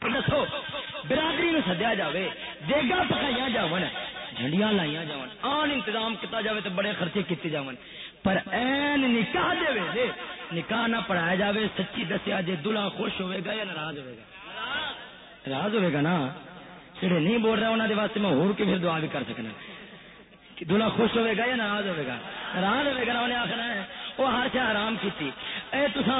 دسو برادری نو سدیا جائے دیگا پکائی جاون جھنڈیاں لائیا جاون آن انتظام کیتا جاوے تو بڑے خرچے کیتے جاون پر این نکاح دے ویلے نکاح نہ پڑھایا جاوے سچی دسیا جے دلہا خوش ہوئے گا یا ناراض ہوئے گا ناراض ہوئے گا نا جڑے نہیں بول رہے انہوں دے واسطے میں ہور کے پھر دعا بھی کر سکنا دلہا خوش ہوئے گا یا ناراض ہوئے گا ناراض ہوئے گا انہیں آخنا ہے وہ ہر شہ آرام کی اے تسا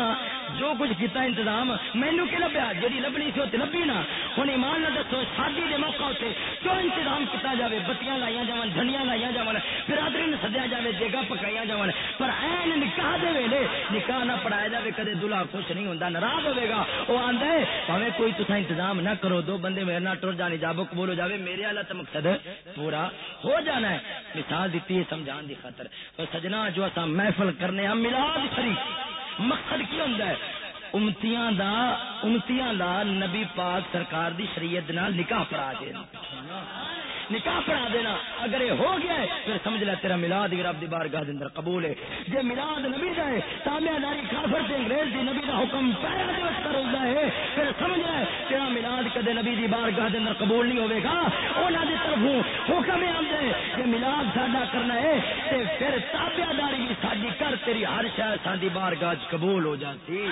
جو کچھ کیتا انتظام مینو کہ لبیا؟ جی لبنی سی لبی نا ہوں ایمان نہ دسو، شادی کے موقع اتنے جو انتظام کیا جائے بتیاں لائیا جا جھنڈیاں لائیا جا برادری نے سدیا جائے جگہ پکائی جا پر این نکاح دے ویلے نکاح نہ پڑھایا جائے کدے دلہا خوش نہیں ہوتا ناراض ہوے گا۔ وہ آدھا ہے پہ کوئی تصا انتظام نہ کرو، دو بندے میرے نہ ٹر جانے جابو قبول ہو جائے میرے والا تو مقصد پورا ہو جانا ہے۔ مثال دیتی ہے سمجھان دی خاطر سجنا جو اصا محفل کرنے ہم ملاد شریف۔ مقصد کی ہوں امتیاں دا امتیاں دا نبی پاک سرکار دی شریعت نال نکاح پڑا دینا نکاح پڑھا دینا۔ اگر یہ ہو گیا ہے، پھر سمجھ لے تیرا ملاد رب دی بارگاہ دے اندر قبول ہے۔ جے ملاد نبی دا ہے تابع داری کافر تے انگریز دی نبی دا حکم پہلا دے وقت روزہ ہے۔ پھر سمجھ لے، تیرا ملاد کدے نبی دی بارگاہ دے اندر قبول نہیں ہوے گا۔ انہاں دی طرفوں حکم ہے کہ ملاد ساڈا کرنا ہے، تے پھر تابع داری بھی ساڈی کر، تیری ہر شے ساڈی بارگاہ قبول ہو جاتی۔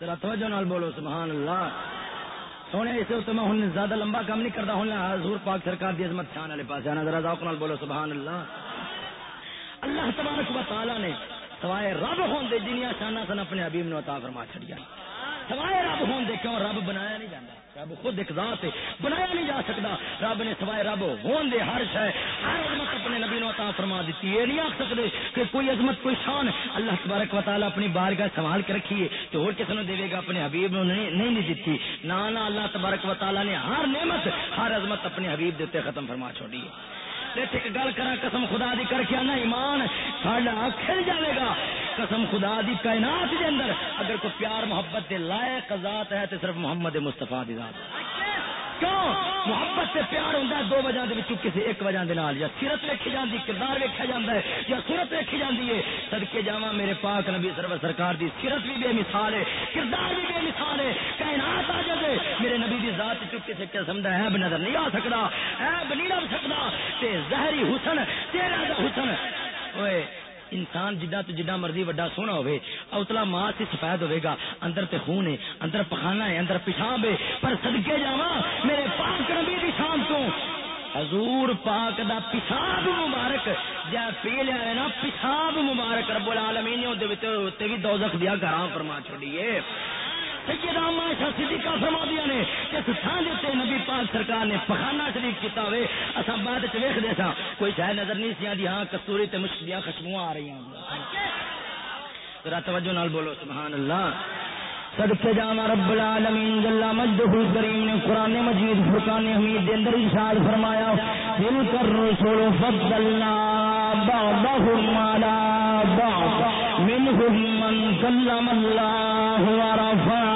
ذرا توجہ نال بولو، سبحان اللہ۔ سونے اسے تو میں ہن زیادہ لمبا کام نہیں کرتا ہوں حضور پاک سرکار دی عظمت شان والے پاس جانا۔ ذرا ذوق نال بولو، سبحان اللہ۔ اللہ تبارک و تعالی نے سوائے رب ہوندے جنیاں شاناں سن اپنے حبیب نو عطا فرما چھڑیا سوائے رب ہون دے، کیوں رب بنایا نہیں جاتا رب خود ایک ذات ہے، بنایا نہیں جا سکتا رب نے سوائے رب ہون دے ہر شے، ہر عظمت اپنے نبی نو عطا فرما دیتی ہے۔ نہیں آ سکتے کہ کوئی عظمت، کوئی شان اللہ تبارک و تعالی اپنی بارگاہ سنبھال کے رکھی ہے تو اور کس نے دے گا، اپنے حبیب نو نہیں نہیں دیتی نہ نہ اللہ تبارک و تعالی نے ہر نعمت، ہر عظمت اپنے حبیب دیتے ختم فرما چھوڑی ہے۔ ایک گل کرا قسم خدا دی کر کے آنا ایمان، ساڈا کھل جائے گا۔ قسم خدا دی کائنات دے اندر اگر کوئی پیار محبت دے لائق ذات ہے تو صرف محمد مستفا دی ذات کیوں؟ محبت سے پیار ہوتا ہے، دو وجہ کسی ایک وجہ دے نال، یا سیرت ویکھی جاندی، کردار ویکھا جاندا ہے، یا صورت ویکھی جاندی ہے۔ صدقے جاواں میرے پاک نبی سرور سرکار دی، سیرت بھی بے مثال ہے، کردار بھی بے مثال ہے۔ کائنات آ جائے میرے نبی دی ذات چ کسی قسم دا عیب نظر نہیں آ سکدا، عیب نہیں لگ سکدا۔ تے ظاہری حسن، تیرا دا حسن۔ اوئے انسان جدا تو جدا مرضی وڈا سونا ہوئے اوتلا ماں سے سفید ہوئے گا اندر تے خون ہے، اندر پخانا ہے، اندر پیشاب ہے، پر صدقے جاواں میرے پاک نبی دی شان تو۔ حضور پاک دا پیشاب مبارک، جا پی لیا ہے نا، پیشاب مبارک رب العالمین نے تے بھی دوزخ دیا گراں فرما چھوڑیے سیدہ عائشہ صدیقہ فرما دیا نے اس تھان دیتے نبی پاک سرکار نے پخانہ شریف کیتا ہوئے اسا بعد وچ ویکھ دے سا کوئی شاید نظر نہیں سی آندی ہاں کستوری تے مشکیاں خوشبو آ رہی ہیں۔ ذرا توجہ نال بولو، سبحان اللہ۔ صدقے جانا رب العالمین جل مجدہ کریم نے قرآن مجید، فرقان حمید دے اندر ارشاد فرمایا، دل کر رسول فضلنا بعضهم على بعض منهم من كلم الله ورفع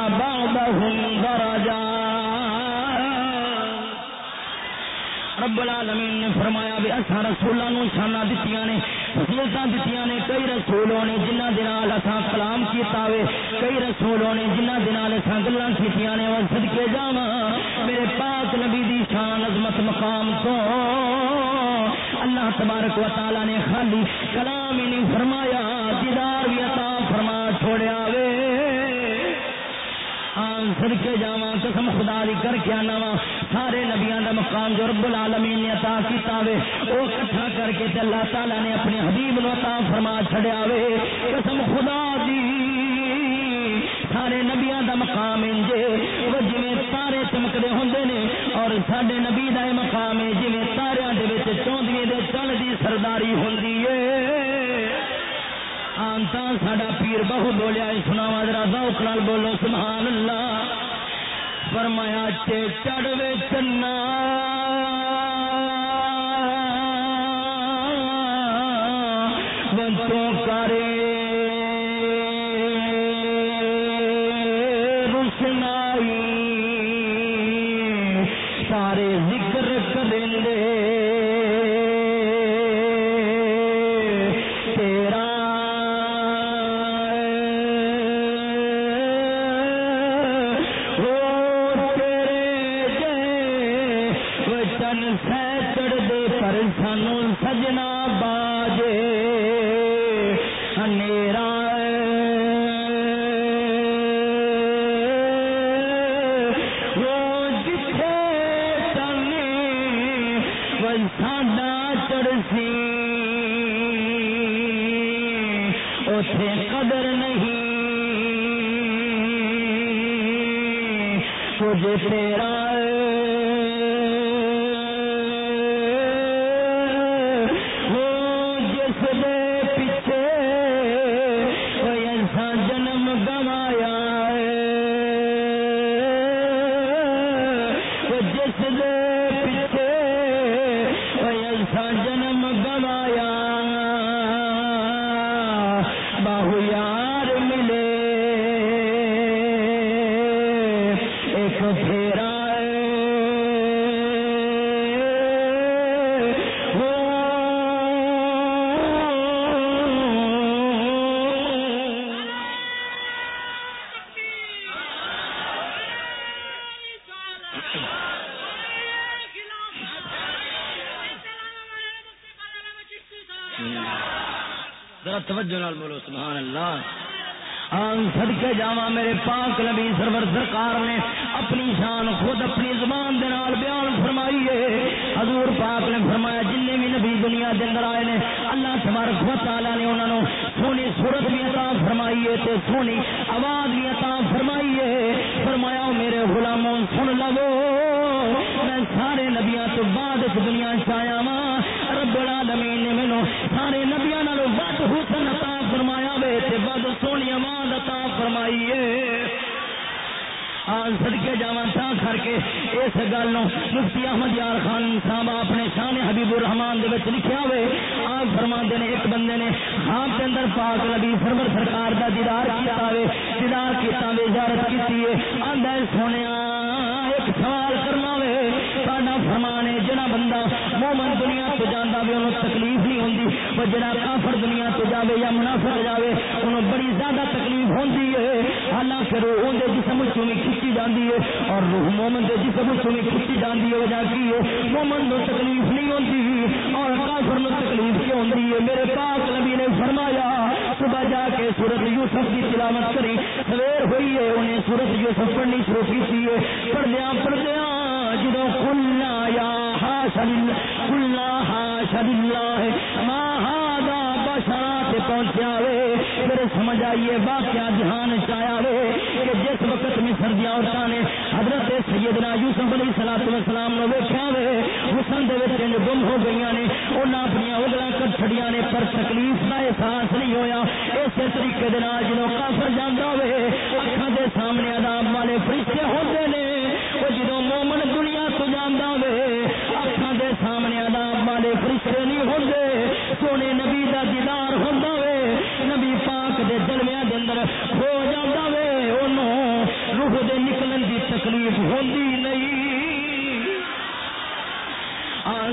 رب العالمین نے فرمایا بھی اصا رسولوں نو شانہ دتیاں نے فضیلتاں دتیاں نے، کئی رسولوں نے جنہ دے نال اساں کلام کیتا وے، کئی رسولوں نے جنہ دے نال اساں گلاں کیتیاں نے، اور صدکے جاواں میرے پاک نبی دی شان، عظمت، مقام تو اللہ تبارک و تعالی نے خالی کلام ہی نہیں فرمایا، دیدار بھی عطا فرما چھوڑیا وے۔ سر کے جاوا قسم خدا دی کر کے آنا وا سارے نبیاں دا مقام جو رب العالمین نے عطا کیتا وے، او کٹھا کر کے تے اللہ تعالی نے اپنے حبیب نو عطا فرما چھڑیا وے۔ قسم خدا دی، سارے نبیاں دا مقام انجے وہ جویں تارے چمکدے ہوندے نے، اور ساڈے نبی دا مقام ہے جویں تاریاں دے وچ چوندویں دے چل دی سرداری ہوندی ہے۔ آنتا ساڈا پیر بہو بولیا سنا ذرا ذوق نال بولو، سبحان اللہ۔ فرمایا چڑھ چنا۔ حالانکہ روح اندر جسم چومی کھچی جاتی ہے اور روح مومن کے جسم چومی کھچی جاتی ہے وجہ کی ہے۔ مومن کو تکلیف نہیں ہوتی اور کافر نو تکلیف کیوں ہوتی ہے؟ میرے پاک نبی نے فرمایا، صبح جا کے سورت یوسف کی تلاوت کری۔ سویر ہوئی ہے، انہیں سورت یوسف پڑھنی شروع کی تھی پڑھدیا پڑھدیا جدو کھلنا یا ہاشل کھلنا ہاشل مہادا بشرات پہنچیا وے سمجھ آئیے، واقعہ جہان چایا وے کہ جس وقت میں سردیاں عورتوں نے حضرت سیدنا یوسف علیہ سلاط وسلام نے ویکیا وے حسن دے گم ہو گئی نے انہیں اپنی اگلا کر چڑیا نے پر تکلیف کا احساس نہیں ہویا۔ اسی طریقے جدو کافر جانا ہوئے اکھان دے سامنے آداب والے فرشتے ہوتے نے وہ جدو مومن دنیا تو جانا وے اکھان دے سامنے آداب والے فرشتے نہیں ہوتے سونے نبی دا دیدار دی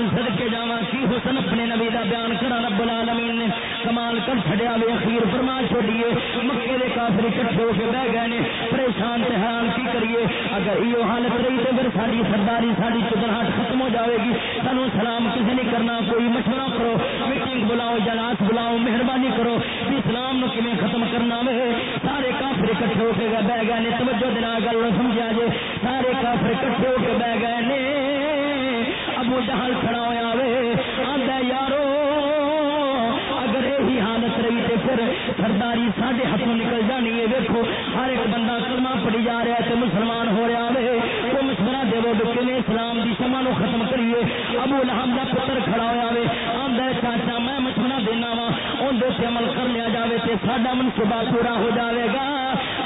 سدکے جا کی حسن اپنے نبی دا بیان کرا رب العالمین نے؟ کمال کر چڑیا وے اخیر، فرما چھوڑیے مکے دے کافر اکٹھے ہو کے بہ گئے نے، پریشان تے حیران کی کریے؟ اگر یہ حالت رہی تو پھر ساری سرداری ساری چدراہٹ ختم ہو جائے گی۔ سانو سلام کسی نہیں کرنا، کوئی مشورہ کرو میٹنگ بلاؤ جلاس بلاؤ، مہربانی کرو۔ اسلام نو کیویں ختم کرنا وے؟ سارے کافر اکٹھے ہو کے بہ گئے نے، توجہ دینا گل سمجھا جے، سارے کافر اکٹھے ہو کے بہ گئے نے۔ ابو جہل کھڑا ہوا وے آدھا یارو، اگر یہی حالت رہی تو پھر سرداری ساڈے ہاتھوں نکل جانی ہے ویکو ہر ایک بندہ کلمہ پڑی جا رہا ہے تو مسلمان ہو رہا وے۔ وہ مشورہ دے دو کہ اسلام کی شما نو ختم کریے؟ ابو لہم کا پتر کھڑا ہوا وے آدھا چاچا، میں مشورہ دینا وا اندر سے عمل کر لیا جائے تو ساڈا منصوبہ پورا ہو جائے گا۔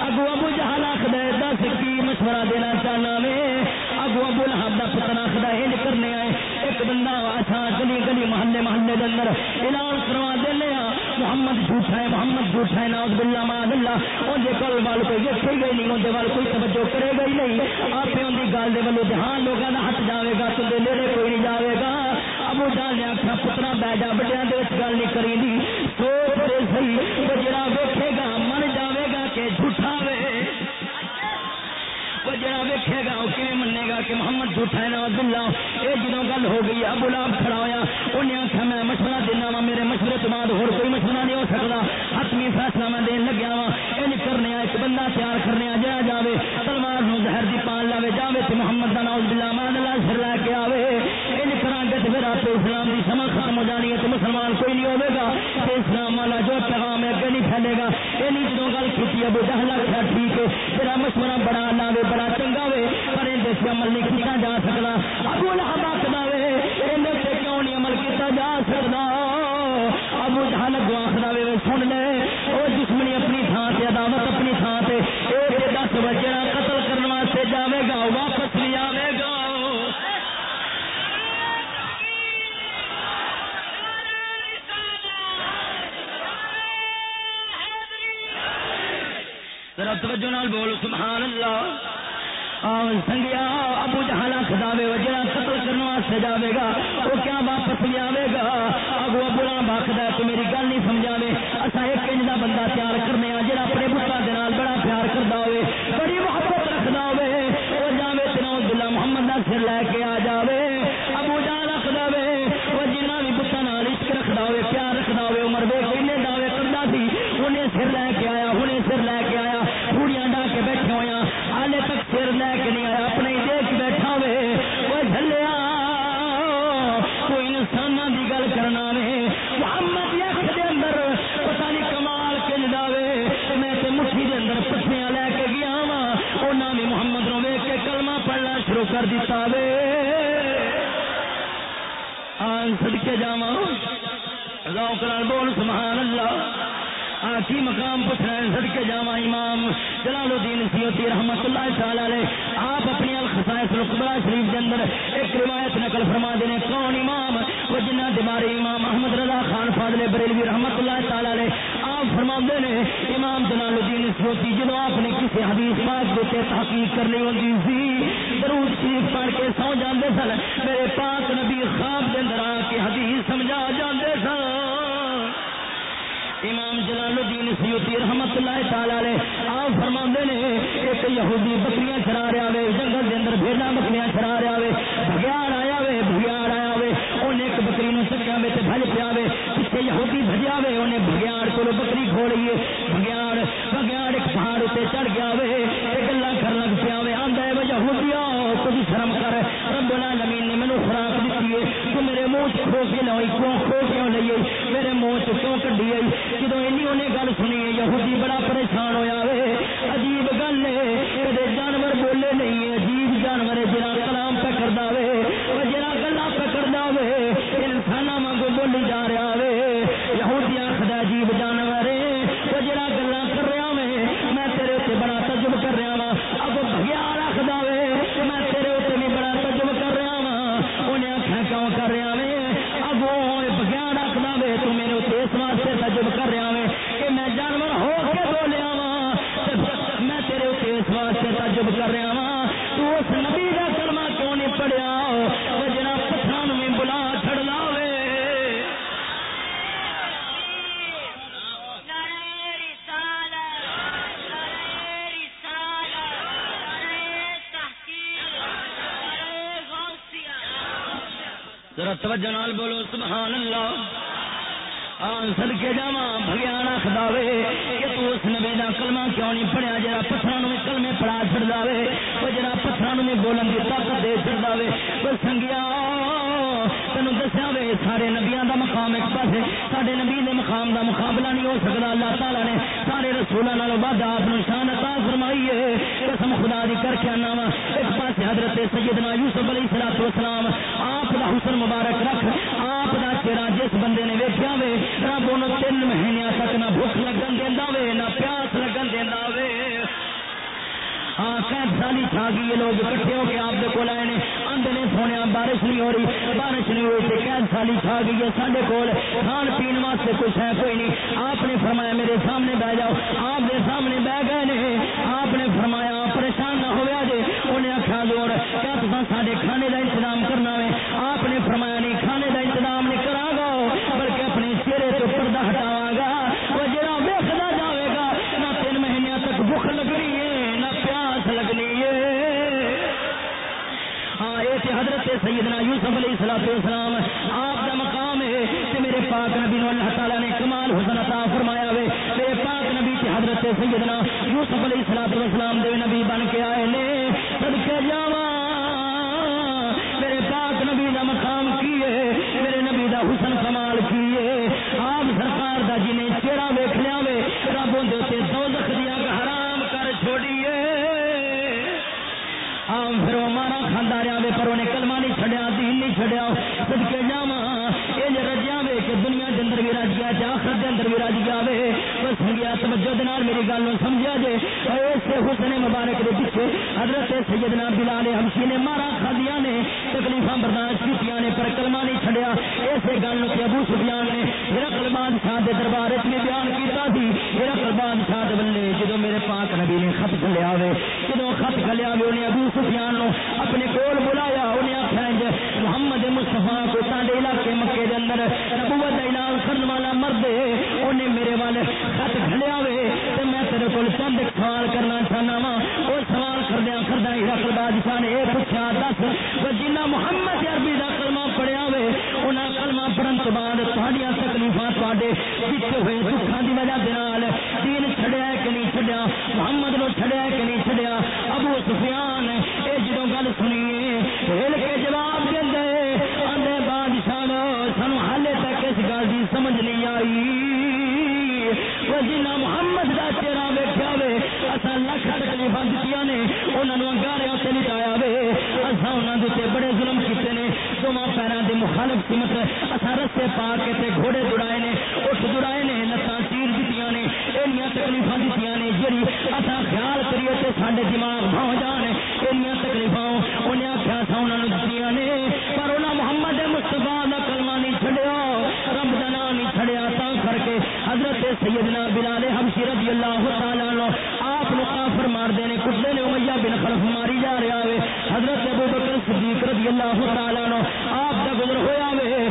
اگو ابو جہل آخد دس کی مشورہ دینا چاہنا وے؟ اگو ابو لہب کا پتر آخر یہ کرنے آئے۔ ایک بندہ اچھا گلی گلی محلے محلے کے اندر اعلان کروا دینا محمد جھوٹا ہے، محمد جھوٹا ہے ناز بلا ماد اللہ اندر کل وال کوئی ویکے گئی نہیں اندر وال کوئی توجہ کرے گا ہی نہیں۔ آپ ان کی گل کے ولو دھیان لوگوں کا ہٹ جائے گا، تو نیڑے کوئی نہیں جائے گا۔ ابو جان نے آخر پترا بہ جا بڑیا گل نہیں کری سوچ دے سی وہ جڑا ویکے والا ویکھے گا وہ کیون منے گا کہ محمد جھوٹا ہے، نواز اللہ۔ یہ جدو گل ہو گئی، ابو لاب کھڑا ہوا انہیں آخیا میں مشورہ دینا وا، میرے مشورے تو بعد ہور کوئی مشورہ نہیں ہو سکتا حتمی فیصلہ میں دین لگیا وا۔ یہ کرنے ایک بندہ تیار کرنے جا جاوے، تلوار نو زہر دی پان لاوے، جاوے تو محمد کا نوز بلا مان اللہ سر لے کے آوے۔ پھر آپ اسلام کی سما ختم ہو جانی ہے تو مسلمان کوئی نہیں ہوگا تو اسلام والا جو پیغام ہے اگے نہیں پھیلے گا۔ یہ نہیں جدو گل کی ابو جہل آخیا ٹھیک ہے تیرا مشورہ بڑا لاوے بڑا چنگا وے، پر یہ عمل نہیں کیا جا سکتا ابو لہب آخر وے یہ کیوں نہیں عمل کیا جا سکتا ابو جہل گو آخر وے سن لے۔ وہ دشمنی اپنی تھان سے عداوت اپنی تھان ذرا توجہ نال بول سبحان اللہ۔ سنگیا، ابو جہاں خداوے جہاں قتل کرنے واسطے جاوے گا۔ وہ کیا واپس بھی آئے گا؟ اگو ابو رام آخد تو میری گل نہیں سمجھاوے۔ اصا ایک انج کا بندہ تیار کرنے جا نال بول سبحان اللہ۔ کی مقام پوچھنا ہے سڑکے جاوا امام جلال الدین سیوتی رحمت اللہ تعالی علیہ۔ آپ اپنی الخصائص رقبہ شریف کے اندر ایک روایت نقل فرما دینے۔ کون امام؟ وہ جنہ دمارے امام محمد رضا خان فاضل بریلوی رحمت اللہ تعالی علیہ۔ آپ فرما نے، امام جلال الدین سیوتی جدو آپ نے کسی حدیث پاک دیتے تحقیق کرنی ہوتی سی، درود شریف پڑھ کے سو جاندے سن۔ میرے پاک نبی خواب کے اندر آ کے حدیث سمجھا جاندے سن۔ امام جلال الدین سیوتی رحمت اللہ تعالی آپ فرما نے ایک یہودی بکریاں چرا رہا وے جنگل کے اندر بھیڑا بکریاں چرا رہا وے بگیار آیا وے بگیار آیا وے انہیں ایک بکری نو چکیا وے بج پیا وے پیچھے یہودی بجیا وے انہیں بگیار کو بکری کھوڑیے بگیار بگیار ایک پہاڑ اتنے چڑھ گیا وے گلا کر لگ پیا منہ کے لائی کیوں کھو کیوں آئی میرے منہ چکوں کیوں کڈی آئی؟ جدو انہیں گل سنی یہودی بڑا پریشان ہویا وے، عجیب گل ہے۔ آن سد کے جا بگیانا خداوے، کہ تو اس نبی کا کلمہ کیوں نہیں پڑھیا جا پتھر کلمے پڑا چڑ دے وہ جا پتھر میں بولن کی طاقت دے چڑ دے وہ سنگیا تین دسیا وے، سارے نبیا کا مقام ایک پاس سارے نبی کے مقام کا مقابلہ نہیں ہو سکتا اللہ تعالیٰ نے سارے رسولوں بعد آپ شان عطا فرمائی ہے قسم خدا دی کر کے آنا وا ایک پاس حضرت سیدنا یوسف علیہ السلام وسلام آپ کا حسن مبارک رکھ۔ آپ جس بندے نے ویکیا وے، رب ان تین مہینے تک نہ بھوک لگن دینا وے، نہ پیاس لگن دینا وے۔ ہاں قید سالی چھا گئی لوگ کٹھے ہو کے آپ کے کول آئے نے۔ آدھے نے سونے بارش نہیں ہو رہی۔ بارش نہیں ہوئی تھی قید سالی چھا گئی ہے سارے کول۔ کھان پین واسطے کچھ ہے کوئی نہیں۔ آپ نے فرمایا میرے سامنے بہ جاؤ۔ آپ کے سامنے بہ گئے نے۔ آپ نے فرمایا پریشان نہ ہوا جی انہیں آخیا زور کیا تصا سارے کھانے کا انتظام کرنا یوسف علیہ السلام اسلام آپ کا مقام ہے کہ میرے پاک نبی نو اللہ تعالیٰ نے کمال حسن عطا فرمایا وے میرے پاک نبی کی حضرت سیدنا یوسف علیہ السلام اسلام دے نبی بن کے آئے نے۔ صدقے جاواں، میرے پاک نبی دا مقام کی ہے؟ میرے نبی دا حسن کمال چھڑیا صدقے جاواں، یہ رجیا وے کہ دنیا کے اندر بھی رج گیا آخر کے اندر بھی رج گیا وے، بس گیا، توجہ دے میری گل سمجھا سمجھیا جے۔ اس سے حسن مبارک دے پیچھے حضرت سیدنا بلال حبشی نے مارا کھادیاں نے تکلیفاں برداشت کیتیاں نے، پر کلمہ نہیں چھڑیا اسی گل نو ابو سفیان نے ہرقل بادشاہ دے دربار وچ بھی بیان کیتا سی ہرقل بادشاہ دے بلے جدوں میرے پاک نبی نے خط کھلیا وے جدوں خط کھلیا وے انہیں ابو سفیان نو اپنے کول بلایا، انہیں آخیا محمد مصطفیٰ کو سارے علاقے مکے دے اندر نبوت اعلان کرنے والا مرد انہیں میرے والے خط کھلیا وے تے میں تیرے کول چند سوال کرنا چاہنا وا وہ سوال کردیا کردیا ہرقل بادشاہ نے یہ پوچھا، دس جنہ محمد عربی دا کلمہ پڑھیا وے، انہاں کلمہ پڑھن تو بعد تہاڈیاں تکلیفاں تواڈے کیتے ہوئے دکھاں دی وجہ دے نال دین چھڈیا کہ نہیں چھڈیا، محمد نو چھڈیا کہ نہیں چھڈیا، ابو سفیان، اے جدوں گل سنیے ہل کے جواب دے آندے بادشاہ نو، سانو حالے تک اس گل دی سمجھ نہیں آئی۔ وہ جنہ محمد اساں لکھ تکلیفاں دتیاں نے، انہاں نو انگاریاں تے لٹایا وے۔ اساں انہاں دے بڑے ظلم کیتے نے۔ دوواں پیراں دے مخالف سمت اساں رستے پا کے تے گھوڑے دڑائے نے، اٹھ دڑائے نے لتاں چیر دتیاں نے۔ اینیاں تکلیفاں دتیاں نے۔ جڑی اساں خیال کریے تے ساڈے دماغ بھاؤ جان اینیاں تکلیفاں انہیں آخیا تھا انہوں نے دتیاں نے۔ پر انہاں محمد مصطفیٰ دا کلمہ نہیں چھڈیا، رب دا نام نہیں چھڈیا۔ تا کر کے حضرت سیدنا بلال حبشی رضی اللہ تعالی مار دینے نے نے امیہ بن خلف ماری جا رہا ہے۔ حضرت ابو بکر صدیق رضی اللہ تعالیٰ عنہ آپ دا گزر ہویا وے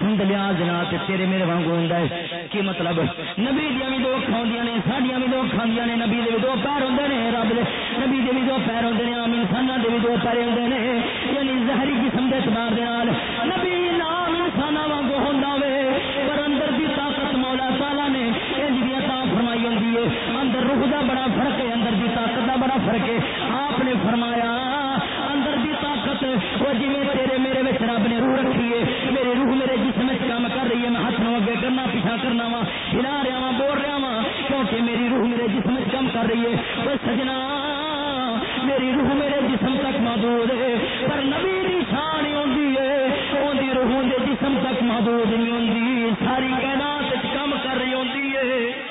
سمجھ لیا دلیا جنا تیرے میرے وانگو ہوندا ہے۔ کی مطلب؟ نبی دیاں بھی دو اکھاں ہوندیاں نے، ساڈیاں بھی دو اکھاں ہوندیاں نے، نبی دے بھی دو پیر ہوندے نے، رب دے۔ نبی دے بھی دو پیر ہوتے نے عام انسان دے بھی دو پیر ہوتے نے۔ یعنی زہری قسم کے اعتبار دے نبی نام انسان واگ ہوں پر کرنا کرنا وا ہلا رہا وا، بول رہا وا، کیونکہ میری روح میرے جسم کام کر رہی ہے۔ وہ سجنا، میری روح میرے جسم تک محدود ہے۔ پر نبی دی شان ہوندی ہے، اوندی روح دے جسم تک محدود نہیں ہوندی۔ ساری کائنات کام کر رہی ہوندی ہے۔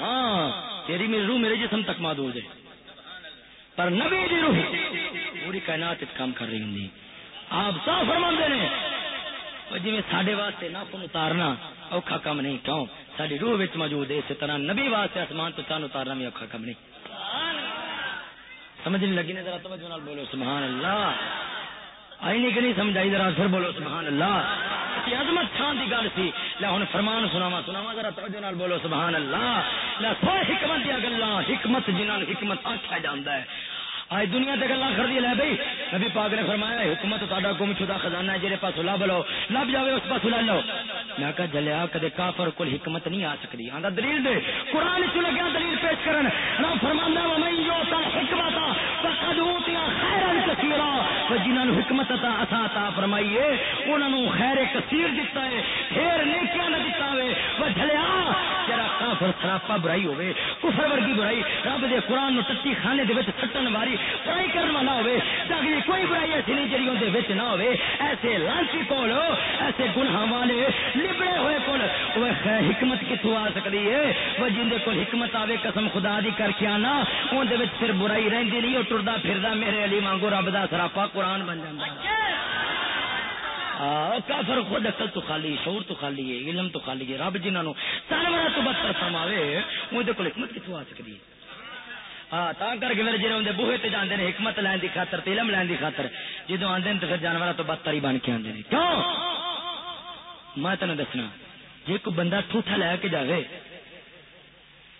ہاں تیری میری روح میرے جسم تک محدود ہے۔ پر نبی دی روح پوری کائنات کام کر رہی ہوندی۔ آپ صاف فرماندے نے جی سڈے واسطے نافن اتارنا اوکھا کم نہیں کیوں ساری روح بچ موجود ہے اسی طرح نبی واسطے آسمان تو چاند اتارنا بھی اوکھا کم نہیں سمجھ نہیں لگی نا ذرا توجہ نال بولو سبحان اللہ آئی نہیں کہ نہیں سمجھائی ذرا پھر بولو سبحان اللہ عظمت چھان دی گل سی لے ہن فرمان سناوا سناوا ذرا توجہ نال بولو سبحان اللہ لے سو حکمت دی گلاں حکمت جنہاں حکمت آکھیا جاندا ہے آج دنیا تے گلا کر دی لے بھائی۔ نبی پاک نے فرمایا حکمت تا گم شدہ خزانہ ہے جہے پاس لب لو۔ لب جاوے، اس پاس لے لو۔ میں کہا جلیا کدے کافر کول حکمت نہیں آ سکتی آندا دلیل دے۔ قرآن چ لگیا دلیل پیش کرن۔ نہ فرماندا و من یو تل حکمت فقد اوتی خیرا کثیرا و حکمت عطا عطا عطا فرمائیے، انہاں نو خیر کثیر دتا ہے، خیر نیکیاں نہ دتا ہوے۔ و جلیا تیرا کافر سراپا برائی ہوے، کفر ورگی برائی، رب دے قرآن نو ٹٹی خانے دے وچ سٹن واری برائی کرنے والا ہوے تاکہ کوئی برائی ایسی نہیں جڑی اندر نہ ہوے ایسے لانچی کول ایسے گناہ والے لبڑے ہوئے کول حکمت کتوں آ سکتی ہے وہ جن کول حکمت آوے قسم خدا دی کر کے آنا اندر پھر برائی رہندی نہیں وہ ٹردا پھردا میرے علی مانگو رب دا سراپا قرآن بن جاندا کافر خود عقل تو خالی شعور تو خالی ہے علم تو خالی ہے رب جنہوں سارا تو بدتر فرماوے اندر کول حکمت کتوں آ سکتی ہے ہاں تا کر کے میرے جڑے بوہے تے جاندے نے حکمت لین دی خاطر تے علم لین دی خاطر جدو آندے تے پھر جانوراں تو بدتر ہی بن کے آندے نے۔ کیوں؟ میں تینوں دسنا جے کوئی بندہ ٹھوٹا لے کے جاوے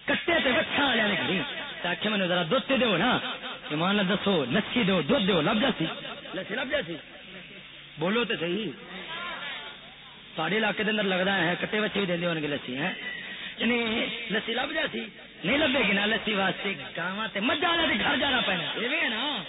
کٹے تے وچھا والے نے تے آکھے مینوں ذرا دودھ دیو نا ایمان نال دسو لسی دیو دودھ دیو لب جاسی لسی لب جاسی بولو تے صحیح۔ ساڈے علاقے دے اندر لگدا ہے کٹے بچے بھی دیندے ہون گے لسی ہیں۔ یعنی لسی لب جاسی نہیں لبے گی نا، لسی واسطے گاواں تے مجھا والے گھر جانا پینا۔ ایویں ہے نا۔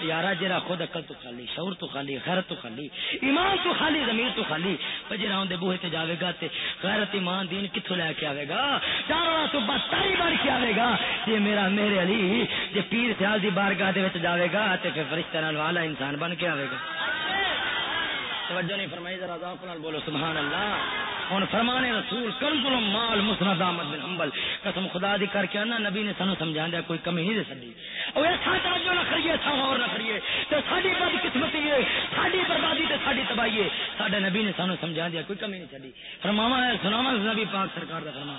یارا جرا خود عقل تو خالی، شعور تو خالی، غیرت تو خالی، ایمان تو خالی زمین تو خالی جرا اندر بوہے تے جاوے گا تے غیرت ایمان دین کتھوں لے کے آوے گا؟ چاروں تو بدتری بن کے آوے گا۔ یہ میرا، میرے علی جے پیر سیال دی بارگاہ دے وچ جاوے گا تے پھر فرشتہ نال والا انسان بن کے آوے گا۔ توجہ نہیں فرمائی، ذرا ذوق نال بولو سبحان اللہ ہوں فرمانے رسول کنز مال مسند احمد بن حنبل۔ قسم خدا دی کر کے نا نبی نے سانو سمجھا دیا کوئی کمی نہیں دے سکتی او ایسا توجہ نہ کریے ایسا اور نہ کریے۔ تے ساڈی بد قسمتی ہے، ساڈی بربادی تے ساڈی تباہی ہے۔ ساڈے نبی نے سانو سمجھا دیا کوئی کمی نہیں چلی فرماوا ہے سناوا نبی پاک سرکار دا فرما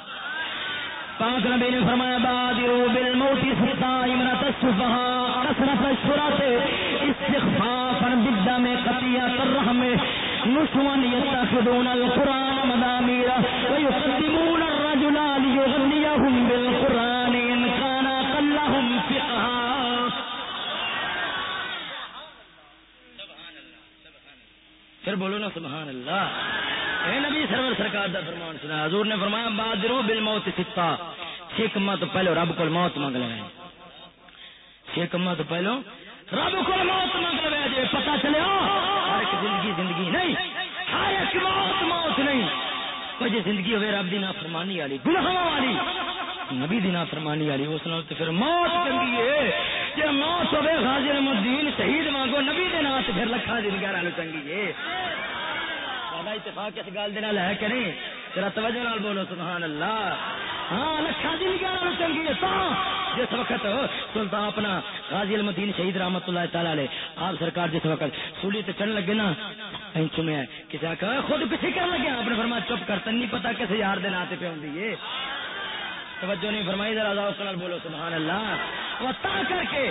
پاک نبی نے فرمایا، بادرو بالموت ستا امرت الصفحاء کثرت الشرات استخفافا بالدم قطیعت الرحم. نسوا يتخذون القرآن مداميرا ويقدمون الرجل ليغنيهم بالقرآن إن كان قلهم فقها پھر بولو نا سبحان اللہ. اے نبی سرور سرکار دا فرمان سنا. حضور نے فرمایا، بادرو بالموت ستا چھ کما تو پہلو رب کو موت مانگ لے چھ کما تو پہلو رب کو موت مانگ لے جی پتا چلے ہر ایک زندگی زندگی نہیں، ہر ایک موت موت نہیں۔ جی زندگی ہوئے رب دی نافرمانی والی گناہ والی، نبی دی نافرمانی والی، اس نال پھر موت چنگی ہے۔ جی موت ہوئے غازی الدین شہید مانگو نبی دے نام پھر لکھا دن گیارہ چنگی ہے۔ اتفاق اس گل دن ہے کہ نہیں؟ تیرا توجہ نال بولو، سبحان اللہ۔ ہاں لکھا دن گیارہ چنگی جس وقت سلطان اپنا غازی المدین شہید رحمت اللہ تعالی علیہ، آپ سرکار جس وقت سولی تے چڑھ لگے نا چمیا کسی آخر خود پیچھے کر لگے آپ نے فرمایا چپ کر، تن نہیں پتا کسی یار دے پہ ہوں توجہ نہیں فرمائی، ذرا ذرا بولو، سبحان اللہ۔ وہ تا کر کے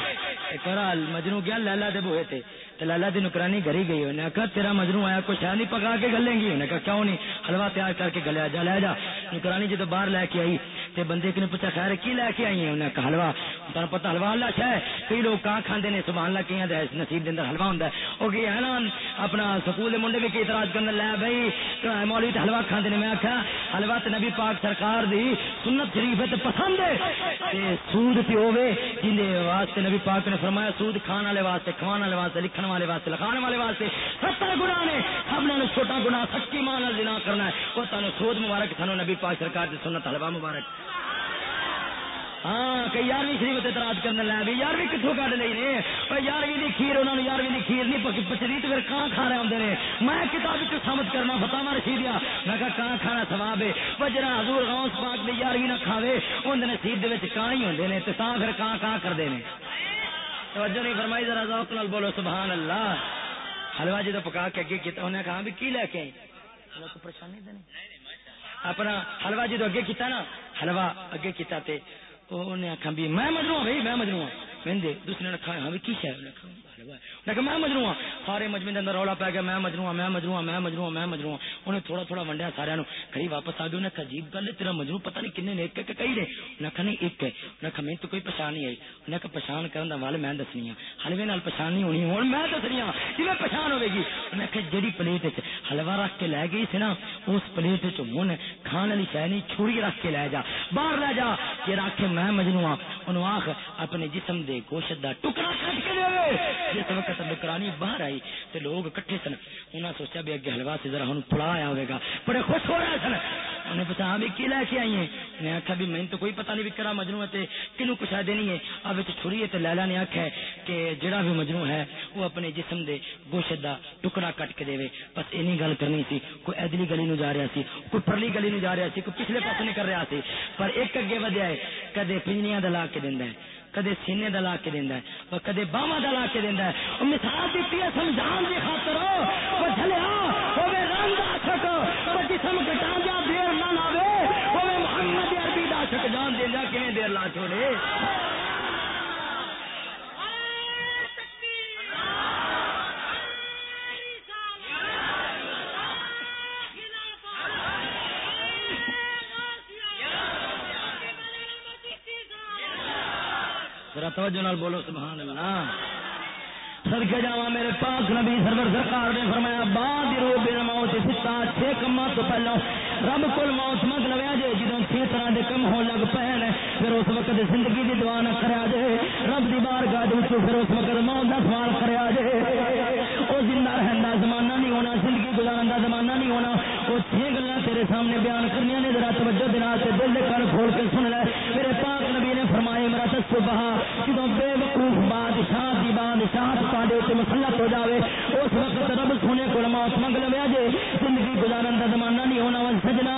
ایک بار مجنو گیا، لالا دے بوئے تھے۔ تو لالا دی نکرانی گھری گئی۔ انہیں کہا، تیرا مجنو آیا، کوئی شاید نہیں پکا کے گلیں گی؟ انہیں کہا، کیوں نہیں؟ حلوا تیار کر کے گلیا جا، لے جا۔ نکرانی جدو باہر لے کے آئی، تے بندے نے پوچھا، خیر، کی لے کے آئی ہے انہیں کہا حلوا تمہیں پتا حلوا اللہ شہ کئی لوگ کہاں کھانے نے، سبحان اللہ کئی نصیب کے اندر حلوا ہوں وہ کہ ہے نا اپنا سکول کے منڈے بھی کئی اعتراض کرنے لے بھائی مولوی تو حلوا کھانے نے۔ میں آخیا حلوا تو نبی پاک سرکار دی سنت شریف ہے پسند ہے۔ سود پی ہوے جن واسطے نبی پاک نے فرمایا، سود کھان والے واسطے کھان والے واسطے، لکھن والے واسطے، لکھانے والے واسطے۔ ستر گنا نے، سب نے چھوٹا گنا سچی مان جنا کرنا ہے۔ وہ تمہیں سود مبارک سانو نبی پاک سرکار کی سنت حلوا مبارک۔ ہاں کئی یارویں شریف اعتراض کرنے لے بھی یارویں کتوں کٹ لی نے؟ یارویں کی کھیر انہوں نے یارویں کی کھیر نہیں پچری تو پھر کہاں کھا رہے ہوں نے؟ میں کتاب چ سمجھ کرنا فتوا رشید میں کہا کہاں کھانا سواب ہے؟ وہ جرا حضور غوث پاک دی یارویں نہ کھاوے، ان نصیب دے کہاں ہی ہوندے نے؟ تے تاں پھر کہاں کہاں کرتے ہیں توجہ نہیں فرمائی، ذرا ذوق نال بولو، سبحان اللہ۔ حلوا جی تو پکا کے اگے کیتا انہیں کہا، بھی کی لے کے آئی؟ پریشانی اپنا حلوا جی تو اگے کیتا نا؟ حلوا اگے کیتا تے انہیں آخا بھی میں مجرو بھائی میں مجرو میں دوسرے نے کھایا ہاں بھی کی شاید؟ میں مجرو ہوں سارے مجمے کے اندر رولا پی گیا، میں مجرو ہاں، میں مجرو ہاں، میں مجرو ہاں، میں مجرو انہیں تھوڑا تھوڑا ونڈیا سارا کئی واپس آ گئے انہیں کہا، عجیب گل ہے، تیرا مجرو پتا نہیں کن نے، ایک کئی نے۔ انہیں آخا نہیں، ایک ہے۔ انہیں آخا میرے تو کوئی پچھان نہیں آئی۔ انہیں آخا پچھان کرنے کا وال میں دسنی ہوں حلوے نال پچھان نہیں ہونی ہوں میں دسنی ہوں کہ پچھان ہوے گی؟ انہیں آخا جہی پلیٹ وچ حلوا رکھ کے لے گئی سی نا، اس پلیٹ وچ چن کھان والی شہ نہیں چھوڑی رکھ کے لے جا، باہر لے جا۔ کہ رکھ میں مجرو ہوں انہوں آخ اپنے جسم دے گوشت کا ٹکڑا کٹ کے دے جس وقت نکرانی باہر آئی تو لوگ کٹھے سن۔ انہیں سوچا بھی اگے حلوا سے ذرا ہوں پڑا آیا ہوگا بڑے خوش ہو رہے سن۔ انہیں پوچھا ہاں بھی کی لے کے آئی ہیں۔ انہیں آخیا بھی میں تو کوئی پتہ نہیں بھی کرا مجنو ہے کنو کچھ دینی ہے۔ اب چھڑی ہے تو لیلا نے آخیا ہے کہ جڑا بھی مجنو ہے وہ اپنے جسم دے گوشت دا ٹکڑا کٹ کے دے بس اینی گل کرنی سی۔ کوئی ادلی گلی نو جا رہا سی، کوئی پرلی گلی نو جا رہا سی، کوئی پچھلے پاس نہیں کر رہا سی۔ پر ایک اگے ودیا ہے، کدے پنجڑیاں دلا کے دینا ہے۔ کدے سینے دلا کے دینا ہے کدے باوا دلا کے دینا ہے۔ مثال دیتی ہے، سمجھان کی خاطر وہ چلیا وہ رنگ عاشق وہ جسم کٹا جا، دیر نہ لاوے وہ محمد عربی دا جان دیا کنے دیر لا چھوڑے؟ ذرا توجہ نال بولو، سبحان اللہ۔ سڑکے جا میرے پاک نبی سرور سرکار نے فرمایا، بعد رو بن موت ستا چھ کما تو پہلو رب کل موت مت لویا جے، جدوں چھ طرح دے کم ہون لگ پے پھر اس وقت زندگی دی دعا نہ کریا جے، رب دی بارگاہ دے وچ پھر اس وقت موت دا سوال کریا جے۔ او زندہ رہن دا زمانہ نہیں ہونا، زندگی گزارن دا زمانہ نہیں ہونا۔ او چھ گلاں تیرے سامنے بیان کرنیاں نے، ذرا توجہ دے نال تے دل دے کان کھول کے سن لے۔ میرے پاک فرمایا میرا تصبح جدوں بے وقوف بادشاہ دی بادشاہ تے مسلط ہو جائے اس وقت رب سونے کو موت منگ لیا جے زندگی گزارن کا زمانہ نہیں ہونا ون سجنا۔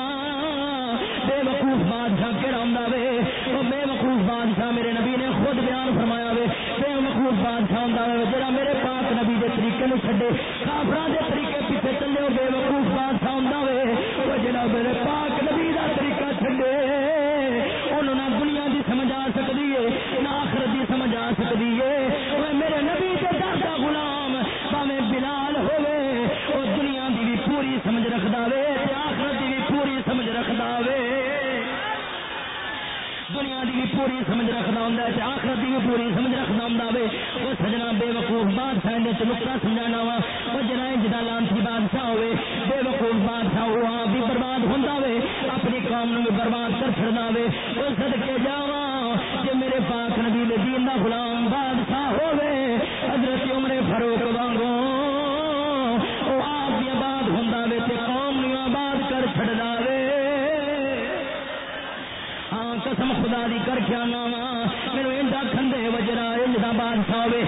بے وقوف بادشاہ کہڑا ہوں وے؟ وہ بے وقوف بادشاہ میرے نبی نے خود بیان فرمایا وے۔ بے وقوف بادشاہ ہوں وے جا میرے پاک نبی کے طریقے میں چڈے کافر کے طریقے پیچھے چلے بے وقوف بادشاہ ہوں وے۔ وہ جا میرے پاک سکتی ہے میرے نبی کے در کا غلام پاوے بلال ہوے وہ دنیا دی بھی پوری سمجھ رکھدا وے آخرت دی بھی پوری سمجھ رکھدا وے دنیا دی بھی پوری سمجھ رکھنا ہوں آخرت دی بھی پوری سمجھ رکھنا ہوں وے۔ وہ سجنا بے وقوف بادشاہ نکتا سمجھانا وا، وہ جنا جدا لانسی بادشاہ ہوے بے وقوف بادشاہ ہوا بھی برباد ہوں وے، اپنی قوم نو بھی برباد کر چڑنا وے۔ وہ سدکے جاوا جی میرے پاک نبی دین دا غلام بادشاہ ہوے حضرت عمر فروخ وانگو وہ آپ بھی آباد ہوں وے تے قوم نو آباد کر چڑنا وے۔ ہاں قسم خدا دی کر کے آنا وا، میرے انڈا کھندے وجرا انجدا بادشاہ ہوے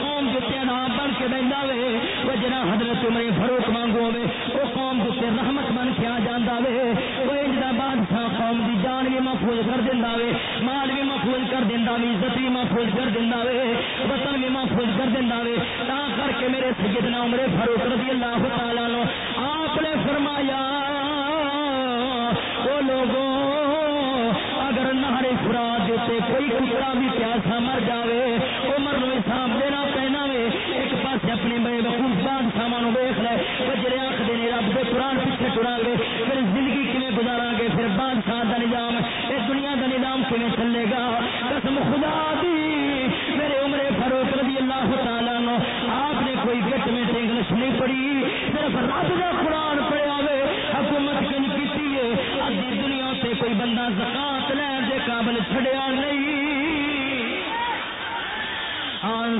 قوم جتے نام بن کے بہندا وے وجرا حضرت عمر فاروق مانگو وے او قوم جتے رحمت بن کے آ جاندا وے، او انجدا بادشاہ قوم دی جان بھی محفوظ کر دیندا وے۔ مال بھی محفوظ کر دینا وے عزت بھی محفوظ کر دینا وے، وطن بھی محفوظ کر دینا وے۔ تا کر کے میرے سیدنا عمر فاروق رضی اللہ تعالی عنہ آپ نے فرمایا وہ لوگوں